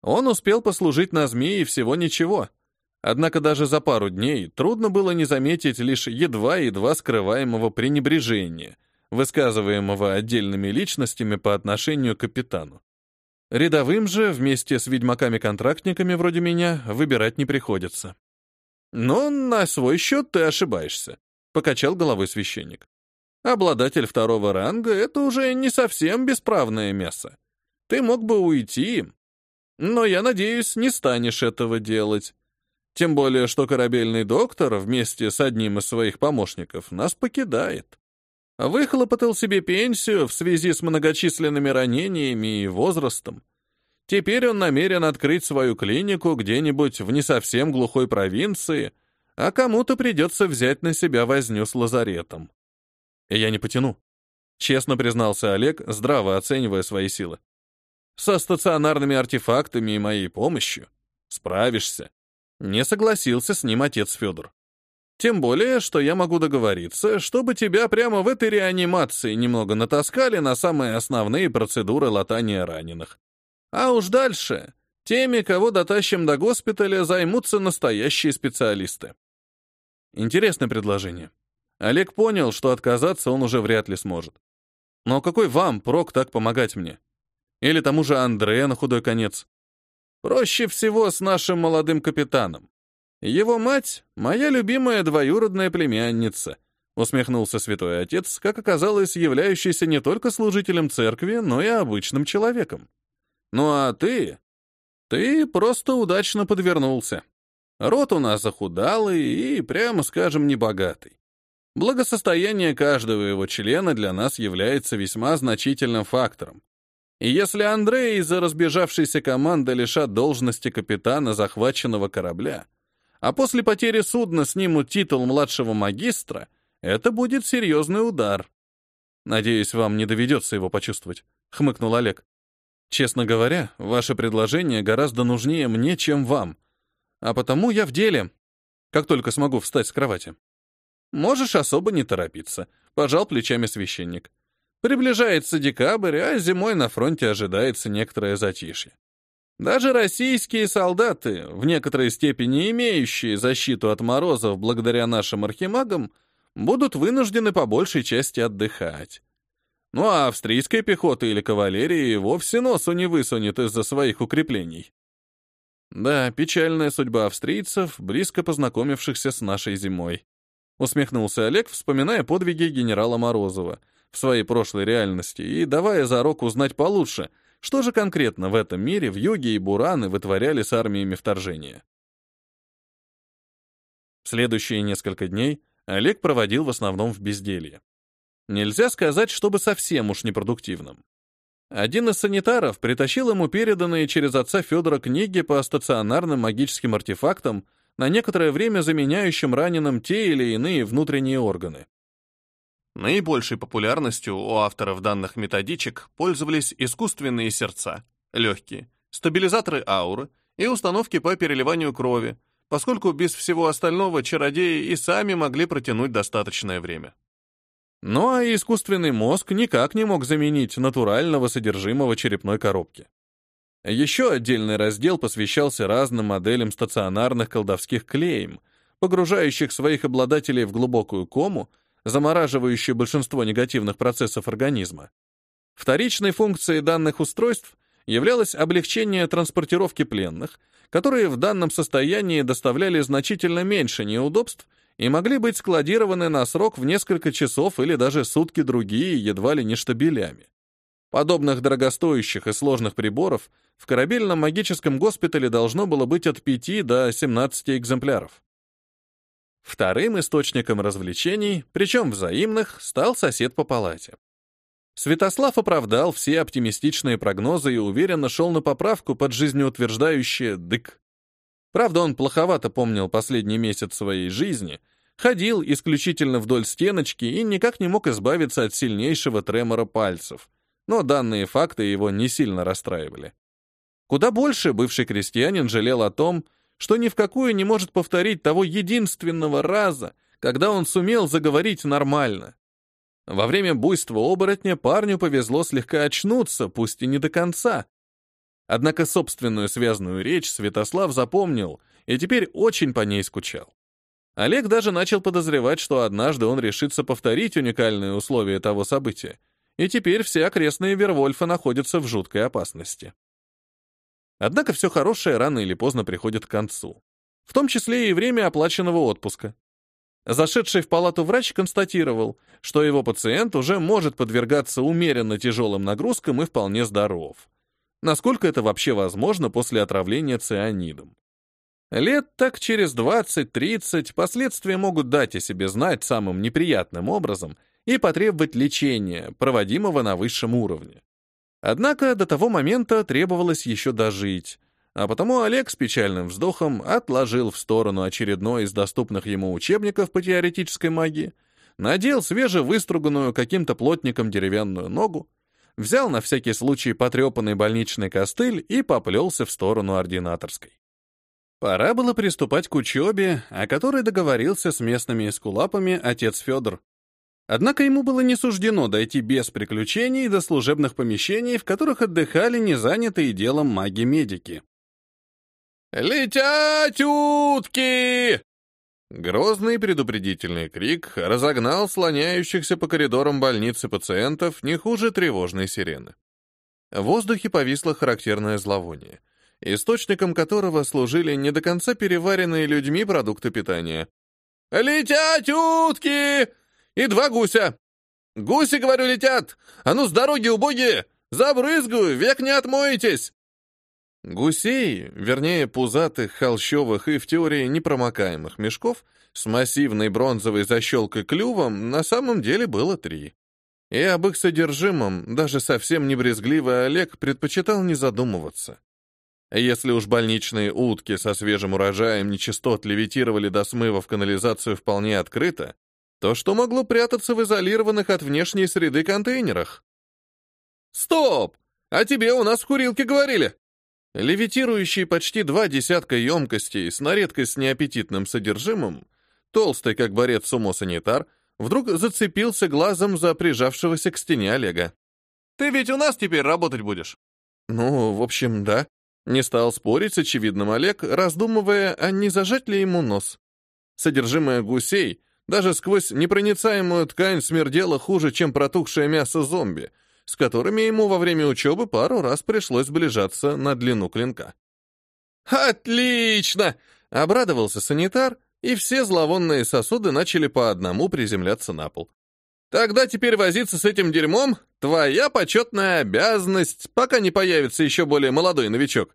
Он успел послужить на змеи всего ничего. Однако даже за пару дней трудно было не заметить лишь едва-едва скрываемого пренебрежения, высказываемого отдельными личностями по отношению к капитану. Рядовым же, вместе с ведьмаками-контрактниками вроде меня, выбирать не приходится. «Но на свой счет ты ошибаешься», — покачал головой священник. Обладатель второго ранга — это уже не совсем бесправное мясо. Ты мог бы уйти, но, я надеюсь, не станешь этого делать. Тем более, что корабельный доктор вместе с одним из своих помощников нас покидает. Выхлопотал себе пенсию в связи с многочисленными ранениями и возрастом. Теперь он намерен открыть свою клинику где-нибудь в не совсем глухой провинции, а кому-то придется взять на себя возню с лазаретом. Я не потяну. Честно признался Олег, здраво оценивая свои силы. Со стационарными артефактами и моей помощью справишься. Не согласился с ним отец Федор. Тем более, что я могу договориться, чтобы тебя прямо в этой реанимации немного натаскали на самые основные процедуры латания раненых. А уж дальше теми, кого дотащим до госпиталя, займутся настоящие специалисты. Интересное предложение. Олег понял, что отказаться он уже вряд ли сможет. Но какой вам прок так помогать мне? Или тому же Андре на худой конец? Проще всего с нашим молодым капитаном. Его мать — моя любимая двоюродная племянница, усмехнулся святой отец, как оказалось, являющийся не только служителем церкви, но и обычным человеком. Ну а ты? Ты просто удачно подвернулся. Род у нас захудалый и, прямо скажем, небогатый. Благосостояние каждого его члена для нас является весьма значительным фактором. И если Андрей из-за разбежавшейся команды лишат должности капитана захваченного корабля, а после потери судна снимут титул младшего магистра, это будет серьезный удар. Надеюсь, вам не доведется его почувствовать, хмыкнул Олег. Честно говоря, ваше предложение гораздо нужнее мне, чем вам. А потому я в деле, как только смогу встать с кровати. Можешь особо не торопиться, пожал плечами священник. Приближается декабрь, а зимой на фронте ожидается некоторое затишье. Даже российские солдаты, в некоторой степени имеющие защиту от морозов благодаря нашим архимагам, будут вынуждены по большей части отдыхать. Ну а австрийская пехота или кавалерия вовсе носу не высунет из-за своих укреплений. Да, печальная судьба австрийцев, близко познакомившихся с нашей зимой. Усмехнулся Олег, вспоминая подвиги генерала Морозова в своей прошлой реальности и давая за зарок узнать получше — что же конкретно в этом мире в юге и бураны вытворяли с армиями вторжения? Следующие несколько дней Олег проводил в основном в безделье. Нельзя сказать, чтобы совсем уж непродуктивным. Один из санитаров притащил ему переданные через отца Федора книги по стационарным магическим артефактам, на некоторое время заменяющим раненым те или иные внутренние органы. Наибольшей популярностью у авторов данных методичек пользовались искусственные сердца, легкие, стабилизаторы ауры и установки по переливанию крови, поскольку без всего остального чародеи и сами могли протянуть достаточное время. Ну а искусственный мозг никак не мог заменить натурального содержимого черепной коробки. Еще отдельный раздел посвящался разным моделям стационарных колдовских клеем, погружающих своих обладателей в глубокую кому замораживающую большинство негативных процессов организма. Вторичной функцией данных устройств являлось облегчение транспортировки пленных, которые в данном состоянии доставляли значительно меньше неудобств и могли быть складированы на срок в несколько часов или даже сутки другие, едва ли не штабелями. Подобных дорогостоящих и сложных приборов в корабельном магическом госпитале должно было быть от 5 до 17 экземпляров. Вторым источником развлечений, причем взаимных, стал сосед по палате. Святослав оправдал все оптимистичные прогнозы и уверенно шел на поправку под жизнеутверждающее «дык». Правда, он плоховато помнил последний месяц своей жизни, ходил исключительно вдоль стеночки и никак не мог избавиться от сильнейшего тремора пальцев, но данные факты его не сильно расстраивали. Куда больше бывший крестьянин жалел о том, что ни в какую не может повторить того единственного раза, когда он сумел заговорить нормально. Во время буйства оборотня парню повезло слегка очнуться, пусть и не до конца. Однако собственную связанную речь Святослав запомнил и теперь очень по ней скучал. Олег даже начал подозревать, что однажды он решится повторить уникальные условия того события, и теперь все окрестные Вервольфы находятся в жуткой опасности. Однако все хорошее рано или поздно приходит к концу. В том числе и время оплаченного отпуска. Зашедший в палату врач констатировал, что его пациент уже может подвергаться умеренно тяжелым нагрузкам и вполне здоров. Насколько это вообще возможно после отравления цианидом? Лет так через 20-30 последствия могут дать о себе знать самым неприятным образом и потребовать лечения, проводимого на высшем уровне. Однако до того момента требовалось еще дожить, а потому Олег с печальным вздохом отложил в сторону очередной из доступных ему учебников по теоретической магии, надел свежевыструганную каким-то плотником деревянную ногу, взял на всякий случай потрепанный больничный костыль и поплелся в сторону ординаторской. Пора было приступать к учебе, о которой договорился с местными эскулапами отец Федор. Однако ему было не суждено дойти без приключений до служебных помещений, в которых отдыхали незанятые делом маги-медики. «Летять утки!» Грозный предупредительный крик разогнал слоняющихся по коридорам больницы пациентов не хуже тревожной сирены. В воздухе повисло характерное зловоние, источником которого служили не до конца переваренные людьми продукты питания. «Летять утки!» И два гуся. Гуси, говорю, летят. А ну, с дороги, убогие! Забрызгаю, век не отмоетесь!» Гусей, вернее, пузатых, холщовых и, в теории, непромокаемых мешков с массивной бронзовой защелкой клювом на самом деле было три. И об их содержимом даже совсем не брезгливый Олег предпочитал не задумываться. Если уж больничные утки со свежим урожаем нечистот левитировали до смыва в канализацию вполне открыто, то что могло прятаться в изолированных от внешней среды контейнерах? «Стоп! А тебе у нас в курилке говорили!» Левитирующий почти два десятка емкостей с на редкость неаппетитным содержимым, толстый, как борец сумо-санитар, вдруг зацепился глазом за прижавшегося к стене Олега. «Ты ведь у нас теперь работать будешь?» «Ну, в общем, да». Не стал спорить с очевидным Олег, раздумывая, а не зажать ли ему нос. Содержимое гусей даже сквозь непроницаемую ткань смердело хуже, чем протухшее мясо зомби, с которыми ему во время учебы пару раз пришлось сближаться на длину клинка. «Отлично!» — обрадовался санитар, и все зловонные сосуды начали по одному приземляться на пол. «Тогда теперь возиться с этим дерьмом — твоя почетная обязанность, пока не появится еще более молодой новичок».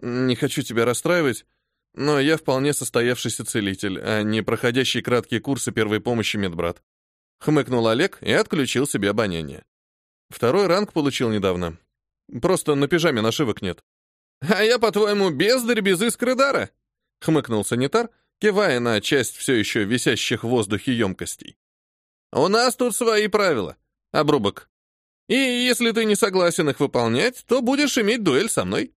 «Не хочу тебя расстраивать, но я вполне состоявшийся целитель, а не проходящий краткие курсы первой помощи медбрат. Хмыкнул Олег и отключил себе обоняние. Второй ранг получил недавно. Просто на пижаме нашивок нет. «А я, по-твоему, бездарь без искры дара?» — хмыкнул санитар, кивая на часть все еще висящих в воздухе емкостей. «У нас тут свои правила. Обрубок. И если ты не согласен их выполнять, то будешь иметь дуэль со мной.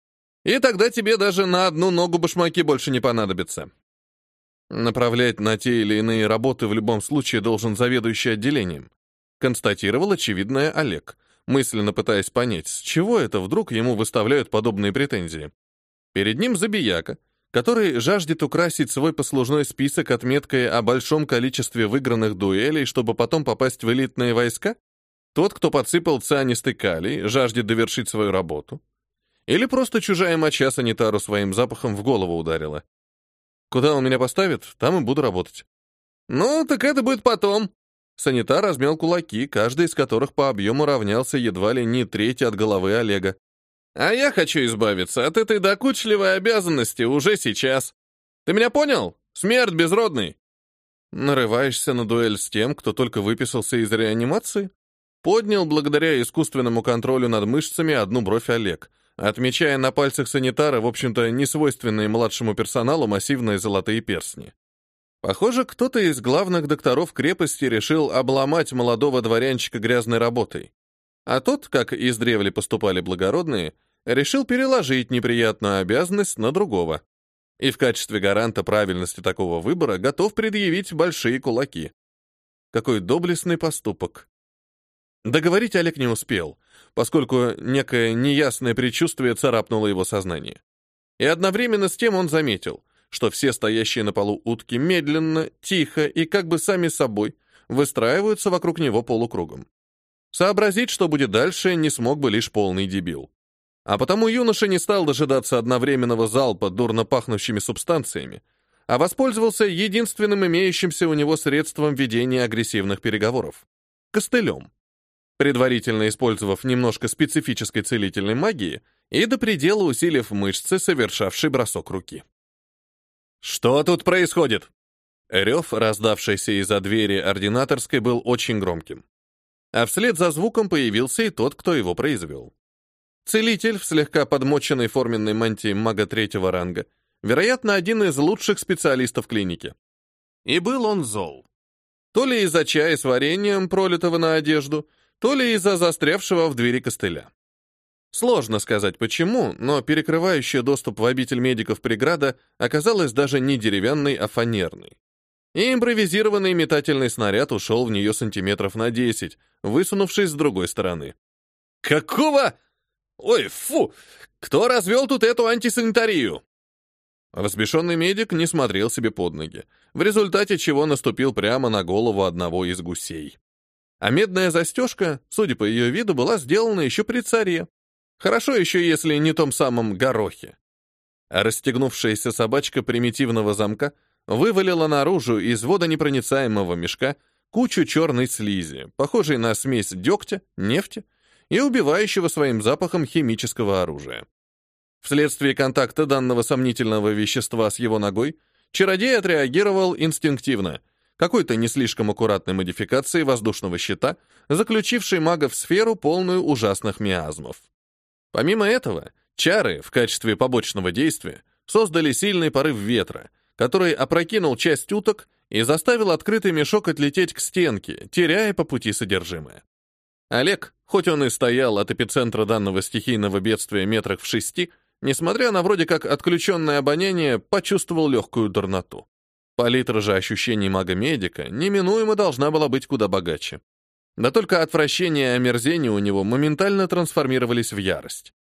И тогда тебе даже на одну ногу башмаки больше не понадобятся. Направлять на те или иные работы в любом случае должен заведующий отделением, констатировал очевидное Олег, мысленно пытаясь понять, с чего это вдруг ему выставляют подобные претензии. Перед ним забияка, который жаждет украсить свой послужной список отметкой о большом количестве выигранных дуэлей, чтобы потом попасть в элитные войска? Тот, кто подсыпал цианистый калий, жаждет довершить свою работу. Или просто чужая моча санитару своим запахом в голову ударила. Куда он меня поставит, там и буду работать. Ну, так это будет потом. Санитар размял кулаки, каждый из которых по объему равнялся едва ли не треть от головы Олега. А я хочу избавиться от этой докучливой обязанности уже сейчас. Ты меня понял? Смерть безродный. Нарываешься на дуэль с тем, кто только выписался из реанимации? Поднял благодаря искусственному контролю над мышцами одну бровь Олег, отмечая на пальцах санитара, в общем-то, несвойственные младшему персоналу массивные золотые перстни. Похоже, кто-то из главных докторов крепости решил обломать молодого дворянчика грязной работой. А тот, как издревле поступали благородные, решил переложить неприятную обязанность на другого. И в качестве гаранта правильности такого выбора готов предъявить большие кулаки. Какой доблестный поступок. Договорить Олег не успел, поскольку некое неясное предчувствие царапнуло его сознание. И одновременно с тем он заметил, что все стоящие на полу утки медленно, тихо и как бы сами собой выстраиваются вокруг него полукругом. Сообразить, что будет дальше, не смог бы лишь полный дебил. А потому юноша не стал дожидаться одновременного залпа дурно пахнущими субстанциями, а воспользовался единственным имеющимся у него средством ведения агрессивных переговоров — костылем предварительно использовав немножко специфической целительной магии и до предела усилив мышцы, совершавший бросок руки. «Что тут происходит?» Рев, раздавшийся из-за двери ординаторской, был очень громким. А вслед за звуком появился и тот, кто его произвел. Целитель в слегка подмоченной форменной мантии мага третьего ранга, вероятно, один из лучших специалистов клиники. И был он зол. То ли из-за чая с вареньем, пролитого на одежду, то ли из-за застрявшего в двери костыля. Сложно сказать почему, но перекрывающая доступ в обитель медиков преграда оказалась даже не деревянной, а фанерной. И импровизированный метательный снаряд ушел в нее сантиметров на 10, высунувшись с другой стороны. «Какого? Ой, фу! Кто развел тут эту антисанитарию?» Взбешенный медик не смотрел себе под ноги, в результате чего наступил прямо на голову одного из гусей. А медная застежка, судя по ее виду, была сделана еще при царе. Хорошо еще, если не том самом горохе. А расстегнувшаяся собачка примитивного замка вывалила наружу из водонепроницаемого мешка кучу черной слизи, похожей на смесь дегтя, нефти и убивающего своим запахом химического оружия. Вследствие контакта данного сомнительного вещества с его ногой, чародей отреагировал инстинктивно, какой-то не слишком аккуратной модификацией воздушного щита, заключившей мага в сферу, полную ужасных миазмов. Помимо этого, чары в качестве побочного действия создали сильный порыв ветра, который опрокинул часть уток и заставил открытый мешок отлететь к стенке, теряя по пути содержимое. Олег, хоть он и стоял от эпицентра данного стихийного бедствия метрах в шести, несмотря на вроде как отключенное обоняние, почувствовал легкую дурноту. Палитра же ощущений мага-медика неминуемо должна была быть куда богаче. Да только отвращение и омерзение у него моментально трансформировались в ярость.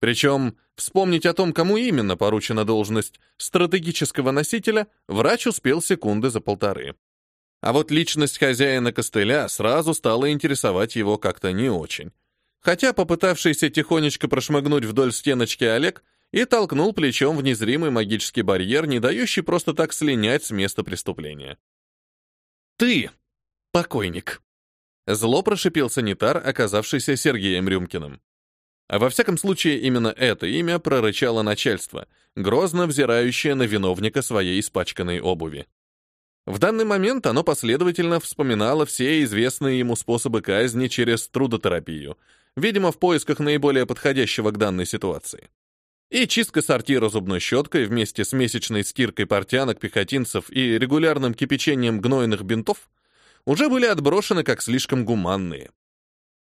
Причем вспомнить о том, кому именно поручена должность стратегического носителя, врач успел секунды за полторы. А вот личность хозяина костыля сразу стала интересовать его как-то не очень. Хотя попытавшийся тихонечко прошмыгнуть вдоль стеночки Олег и толкнул плечом в незримый магический барьер, не дающий просто так слинять с места преступления. «Ты, покойник!» Зло прошипел санитар, оказавшийся Сергеем Рюмкиным. А во всяком случае, именно это имя прорычало начальство, грозно взирающее на виновника своей испачканной обуви. В данный момент оно последовательно вспоминало все известные ему способы казни через трудотерапию, видимо, в поисках наиболее подходящего к данной ситуации. И чистка сортира зубной щеткой вместе с месячной стиркой портянок пехотинцев и регулярным кипячением гнойных бинтов — уже были отброшены как слишком гуманные.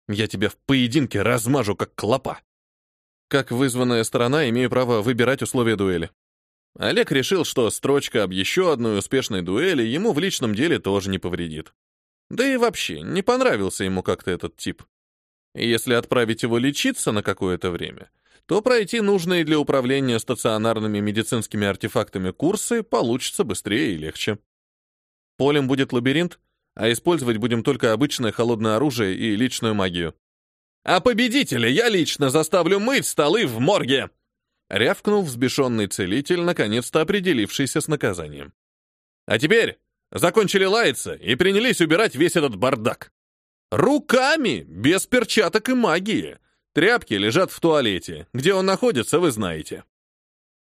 Я тебя в поединке размажу, как клопа. Как вызванная сторона имею право выбирать условия дуэли. Олег решил, что строчка об еще одной успешной дуэли ему в личном деле тоже не повредит. Да и вообще, не понравился ему как-то этот тип. Если отправить его лечиться на какое-то время, то пройти нужные для управления стационарными медицинскими артефактами курсы получится быстрее и легче. Полем будет лабиринт, а использовать будем только обычное холодное оружие и личную магию. «А победителя я лично заставлю мыть столы в морге!» рявкнул взбешенный целитель, наконец-то определившийся с наказанием. «А теперь закончили лаяться и принялись убирать весь этот бардак. Руками, без перчаток и магии. Тряпки лежат в туалете. Где он находится, вы знаете».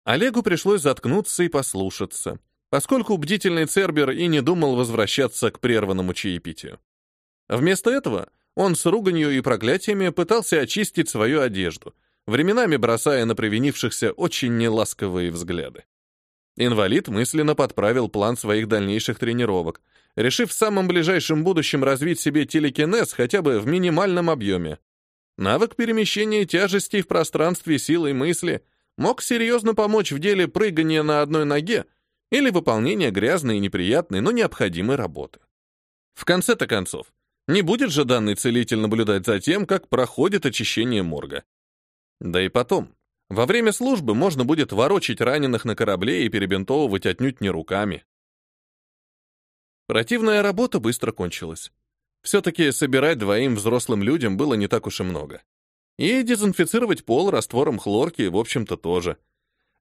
Олегу пришлось заткнуться и послушаться поскольку бдительный Цербер и не думал возвращаться к прерванному чаепитию. Вместо этого он с руганью и проклятиями пытался очистить свою одежду, временами бросая на привинившихся очень неласковые взгляды. Инвалид мысленно подправил план своих дальнейших тренировок, решив в самом ближайшем будущем развить себе телекинез хотя бы в минимальном объеме. Навык перемещения тяжестей в пространстве силой мысли мог серьезно помочь в деле прыгания на одной ноге или выполнение грязной и неприятной, но необходимой работы. В конце-то концов, не будет же данный целитель наблюдать за тем, как проходит очищение морга. Да и потом, во время службы можно будет ворочить раненых на корабле и перебинтовывать отнюдь не руками. Противная работа быстро кончилась. Все-таки собирать двоим взрослым людям было не так уж и много. И дезинфицировать пол раствором хлорки, в общем-то, тоже —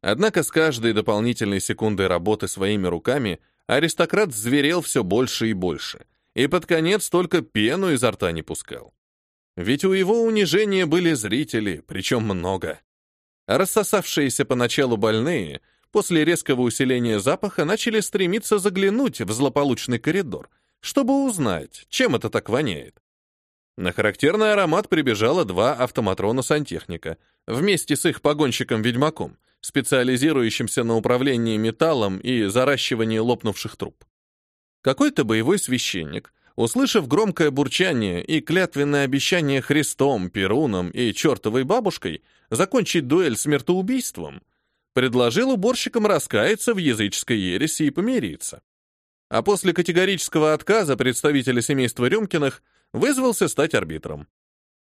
Однако с каждой дополнительной секундой работы своими руками аристократ зверел все больше и больше, и под конец только пену изо рта не пускал. Ведь у его унижения были зрители, причем много. Рассосавшиеся поначалу больные после резкого усиления запаха начали стремиться заглянуть в злополучный коридор, чтобы узнать, чем это так воняет. На характерный аромат прибежало два автоматрона сантехника вместе с их погонщиком-ведьмаком, специализирующимся на управлении металлом и заращивании лопнувших труб. Какой-то боевой священник Услышав громкое бурчание и клятвенное обещание Христом, Перуном и чертовой бабушкой закончить дуэль смертоубийством, предложил уборщикам раскаяться в языческой ереси и помириться. А после категорического отказа представителя семейства Рюмкиных вызвался стать арбитром.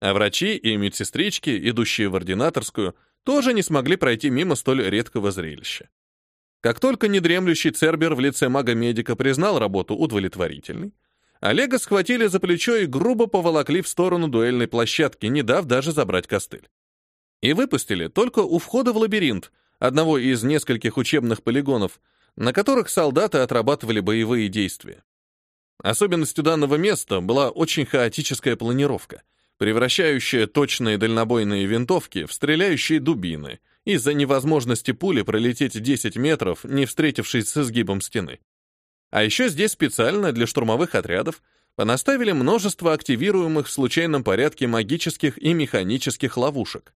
А врачи и медсестрички, идущие в ординаторскую, тоже не смогли пройти мимо столь редкого зрелища. Как только недремлющий Цербер в лице мага-медика признал работу удовлетворительной, Олега схватили за плечо и грубо поволокли в сторону дуэльной площадки, не дав даже забрать костыль. И выпустили только у входа в лабиринт, одного из нескольких учебных полигонов, на которых солдаты отрабатывали боевые действия. Особенностью данного места была очень хаотическая планировка, превращающая точные дальнобойные винтовки в стреляющие дубины из-за невозможности пули пролететь 10 метров, не встретившись с изгибом стены. А еще здесь специально для штурмовых отрядов понаставили множество активируемых в случайном порядке магических и механических ловушек.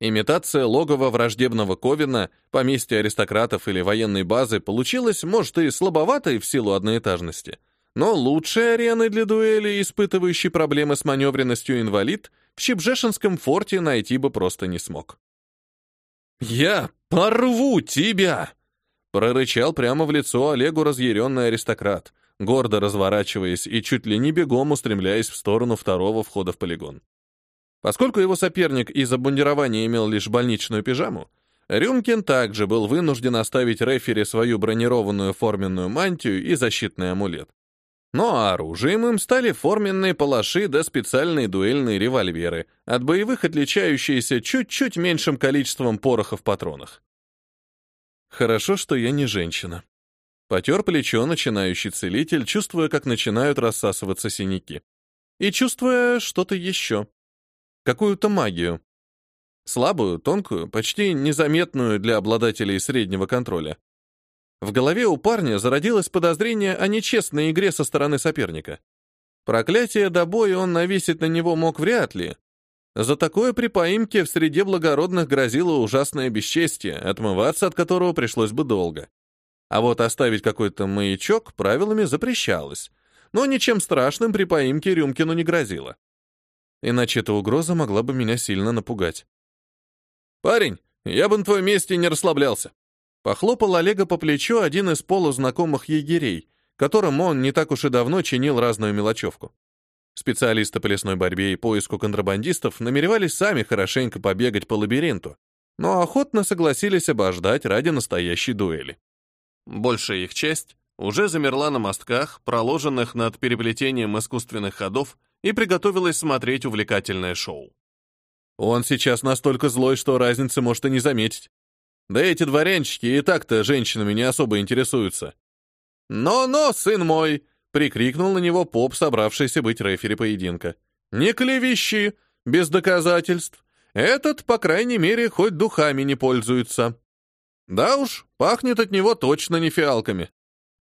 Имитация логова враждебного Ковина, поместья аристократов или военной базы получилась, может, и слабоватой в силу одноэтажности, но лучшей арены для дуэли, испытывающей проблемы с маневренностью инвалид, в Щебжешинском форте найти бы просто не смог. «Я порву тебя!» Прорычал прямо в лицо Олегу разъяренный аристократ, гордо разворачиваясь и чуть ли не бегом устремляясь в сторону второго входа в полигон. Поскольку его соперник из обмундирования имел лишь больничную пижаму, Рюмкин также был вынужден оставить рефери свою бронированную форменную мантию и защитный амулет. Но оружием им стали форменные палаши да специальные дуэльные револьверы, от боевых отличающиеся чуть-чуть меньшим количеством пороха в патронах. Хорошо, что я не женщина. Потер плечо начинающий целитель, чувствуя, как начинают рассасываться синяки. И чувствуя что-то еще. Какую-то магию. Слабую, тонкую, почти незаметную для обладателей среднего контроля. В голове у парня зародилось подозрение о нечестной игре со стороны соперника. Проклятие до боя он навесить на него мог вряд ли, за такое при поимке в среде благородных грозило ужасное бесчестие, отмываться от которого пришлось бы долго. А вот оставить какой-то маячок правилами запрещалось, но ничем страшным при поимке Рюмкину не грозило. Иначе эта угроза могла бы меня сильно напугать. «Парень, я бы на твоем месте не расслаблялся», Похлопал Олега по плечу один из полузнакомых егерей, которым он не так уж и давно чинил разную мелочевку. Специалисты по лесной борьбе и поиску контрабандистов намеревались сами хорошенько побегать по лабиринту, но охотно согласились обождать ради настоящей дуэли. Большая их часть уже замерла на мостках, проложенных над переплетением искусственных ходов, и приготовилась смотреть увлекательное шоу. Он сейчас настолько злой, что разницы может и не заметить. Да эти дворянчики и так-то женщинами не особо интересуются. «Но-но, сын мой!» Прикрикнул на него поп, собравшийся быть рефери поединка. «Не клевещи! Без доказательств! Этот, по крайней мере, хоть духами не пользуется!» Да уж, пахнет от него точно не фиалками.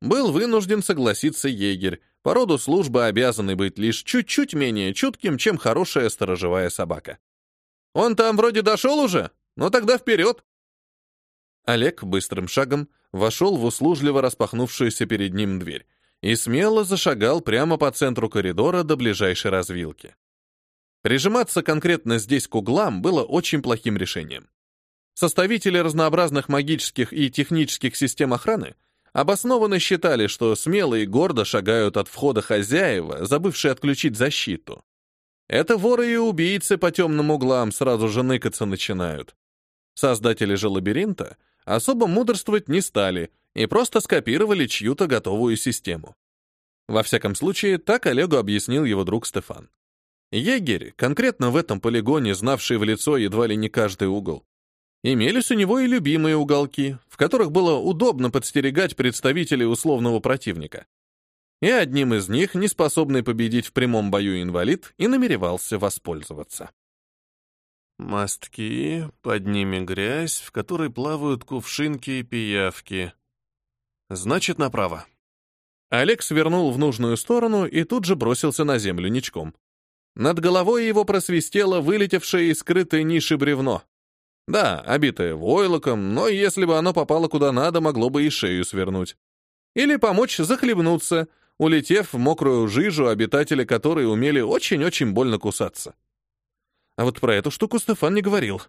Был вынужден согласиться егерь, по роду службы обязанный быть лишь чуть-чуть менее чутким, чем хорошая сторожевая собака. «Он там вроде дошел уже? Ну тогда вперед!» Олег быстрым шагом вошел в услужливо распахнувшуюся перед ним дверь и смело зашагал прямо по центру коридора до ближайшей развилки. Прижиматься конкретно здесь к углам было очень плохим решением. Составители разнообразных магических и технических систем охраны обоснованно считали, что смело и гордо шагают от входа хозяева, забывшие отключить защиту. Это воры и убийцы по темным углам сразу же ныкаться начинают. Создатели же лабиринта особо мудрствовать не стали и просто скопировали чью-то готовую систему. Во всяком случае, так Олегу объяснил его друг Стефан. Егерь, конкретно в этом полигоне, знавший в лицо едва ли не каждый угол, имелись у него и любимые уголки, в которых было удобно подстерегать представителей условного противника. И одним из них, не способный победить в прямом бою инвалид, и намеревался воспользоваться. Мостки, под ними грязь, в которой плавают кувшинки и пиявки. Значит, направо. Олег свернул в нужную сторону и тут же бросился на землю ничком. Над головой его просвистело вылетевшее из скрытой ниши бревно. Да, обитое войлоком, но если бы оно попало куда надо, могло бы и шею свернуть. Или помочь захлебнуться, улетев в мокрую жижу, обитатели которой умели очень-очень больно кусаться. А вот про эту штуку Стефан не говорил.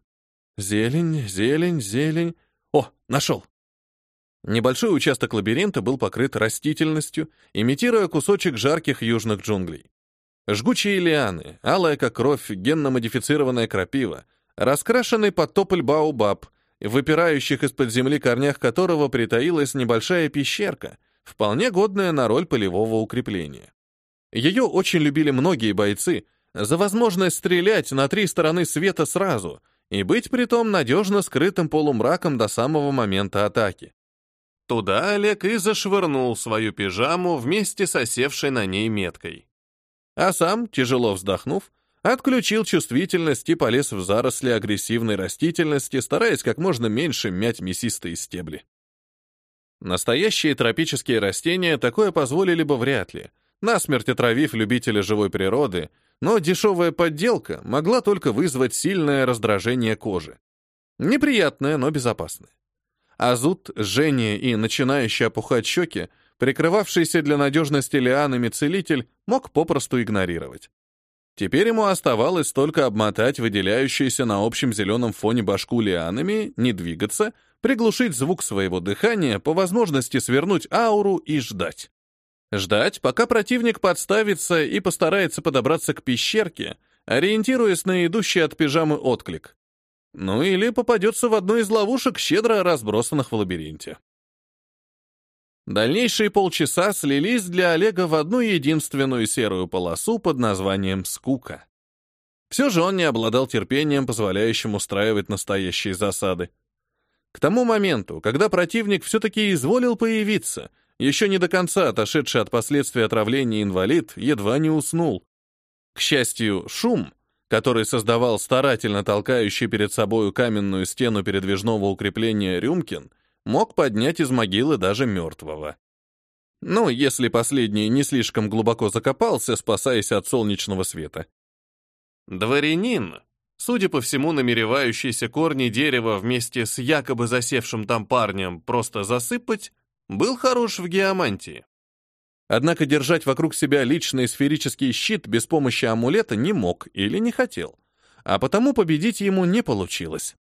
Зелень, зелень, зелень. О, нашел! Небольшой участок лабиринта был покрыт растительностью, имитируя кусочек жарких южных джунглей. Жгучие лианы, алая как кровь, генно-модифицированная крапива, раскрашенный под тополь баобаб, выпирающих из-под земли корнях которого притаилась небольшая пещерка, вполне годная на роль полевого укрепления. Ее очень любили многие бойцы за возможность стрелять на три стороны света сразу и быть притом надежно скрытым полумраком до самого момента атаки. Туда Олег и зашвырнул свою пижаму вместе с осевшей на ней меткой. А сам, тяжело вздохнув, отключил чувствительность и полез в заросли агрессивной растительности, стараясь как можно меньше мять мясистые стебли. Настоящие тропические растения такое позволили бы вряд ли, насмерть отравив любителя живой природы, но дешевая подделка могла только вызвать сильное раздражение кожи. Неприятное, но безопасное. А зуд, жжение и начинающий опухать щеки, прикрывавшийся для надежности лианами целитель, мог попросту игнорировать. Теперь ему оставалось только обмотать выделяющуюся на общем зеленом фоне башку лианами, не двигаться, приглушить звук своего дыхания, по возможности свернуть ауру и ждать. Ждать, пока противник подставится и постарается подобраться к пещерке, ориентируясь на идущий от пижамы отклик. Ну или попадется в одну из ловушек, щедро разбросанных в лабиринте. Дальнейшие полчаса слились для Олега в одну единственную серую полосу под названием «скука». Все же он не обладал терпением, позволяющим устраивать настоящие засады. К тому моменту, когда противник все-таки изволил появиться, еще не до конца отошедший от последствий отравления инвалид едва не уснул. К счастью, шум, который создавал старательно толкающий перед собою каменную стену передвижного укрепления Рюмкин, мог поднять из могилы даже мертвого. Ну, если последний не слишком глубоко закопался, спасаясь от солнечного света. Дворянин, судя по всему, намеревающийся корни дерева вместе с якобы засевшим там парнем просто засыпать, был хорош в геомантии. Однако держать вокруг себя личный сферический щит без помощи амулета не мог или не хотел, а потому победить ему не получилось.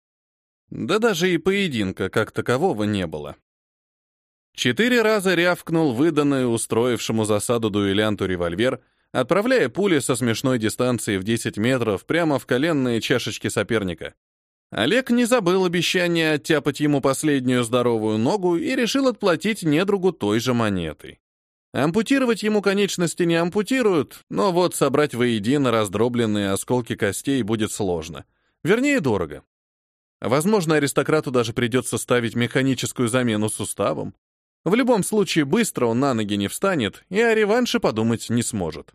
Да даже и поединка как такового не было. Четыре раза рявкнул выданный устроившему засаду дуэлянту револьвер, отправляя пули со смешной дистанции в 10 метров прямо в коленные чашечки соперника. Олег не забыл обещание оттяпать ему последнюю здоровую ногу и решил отплатить недругу той же монетой. Ампутировать ему конечности не ампутируют, но вот собрать воедино раздробленные осколки костей будет сложно. Вернее, дорого. Возможно, аристократу даже придется ставить механическую замену суставом. В любом случае, быстро он на ноги не встанет и о реванше подумать не сможет.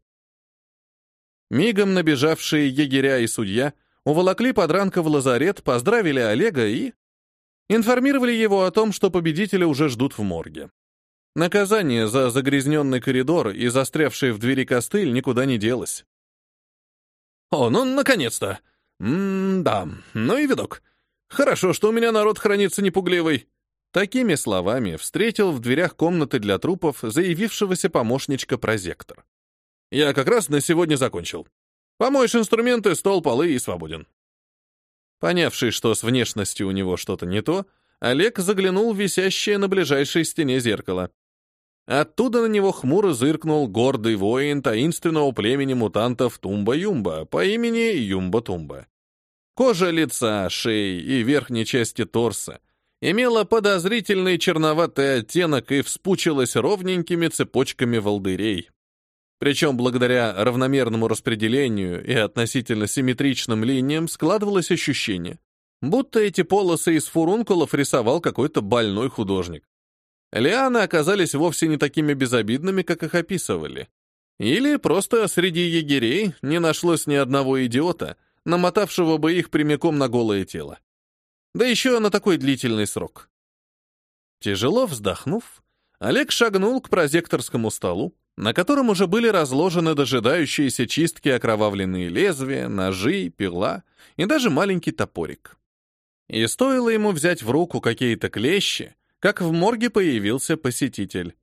Мигом набежавшие егеря и судья уволокли подранка в лазарет, поздравили Олега и... информировали его о том, что победителя уже ждут в морге. Наказание за загрязненный коридор и застрявший в двери костыль никуда не делось. «О, ну, наконец-то! М-да, ну и видок. Хорошо, что у меня народ хранится непугливый. Такими словами встретил в дверях комнаты для трупов заявившегося помощничка прозектор. Я как раз на сегодня закончил. Помоешь инструменты, стол, полы и свободен. Понявший, что с внешностью у него что-то не то, Олег заглянул в висящее на ближайшей стене зеркало. Оттуда на него хмуро зыркнул гордый воин таинственного племени мутантов Тумба-Юмба по имени Юмба-Тумба. Кожа лица, шеи и верхней части торса имела подозрительный черноватый оттенок и вспучилась ровненькими цепочками волдырей. Причем благодаря равномерному распределению и относительно симметричным линиям складывалось ощущение, будто эти полосы из фурункулов рисовал какой-то больной художник. Лианы оказались вовсе не такими безобидными, как их описывали. Или просто среди егерей не нашлось ни одного идиота — намотавшего бы их прямиком на голое тело. Да еще на такой длительный срок. Тяжело вздохнув, Олег шагнул к прозекторскому столу, на котором уже были разложены дожидающиеся чистки окровавленные лезвия, ножи, пила и даже маленький топорик. И стоило ему взять в руку какие-то клещи, как в морге появился посетитель.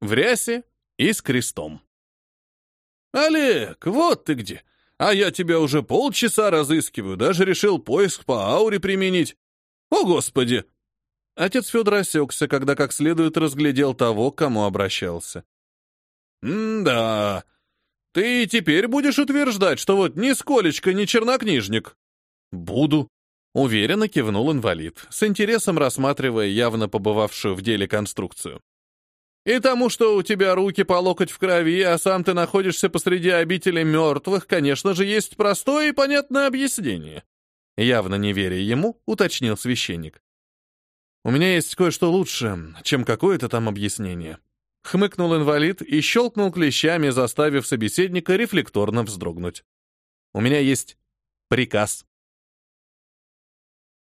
В рясе и с крестом. «Олег, вот ты где! А я тебя уже полчаса разыскиваю, даже решил поиск по ауре применить. О, Господи!» Отец Федор осекся, когда как следует разглядел того, к кому обращался. «М-да, ты теперь будешь утверждать, что вот нисколечко не чернокнижник?» «Буду», — уверенно кивнул инвалид, с интересом рассматривая явно побывавшую в деле конструкцию. «И тому, что у тебя руки по локоть в крови, а сам ты находишься посреди обители мертвых, конечно же, есть простое и понятное объяснение». Явно не веря ему, уточнил священник. «У меня есть кое-что лучше, чем какое-то там объяснение». Хмыкнул инвалид и щелкнул клещами, заставив собеседника рефлекторно вздрогнуть. «У меня есть приказ».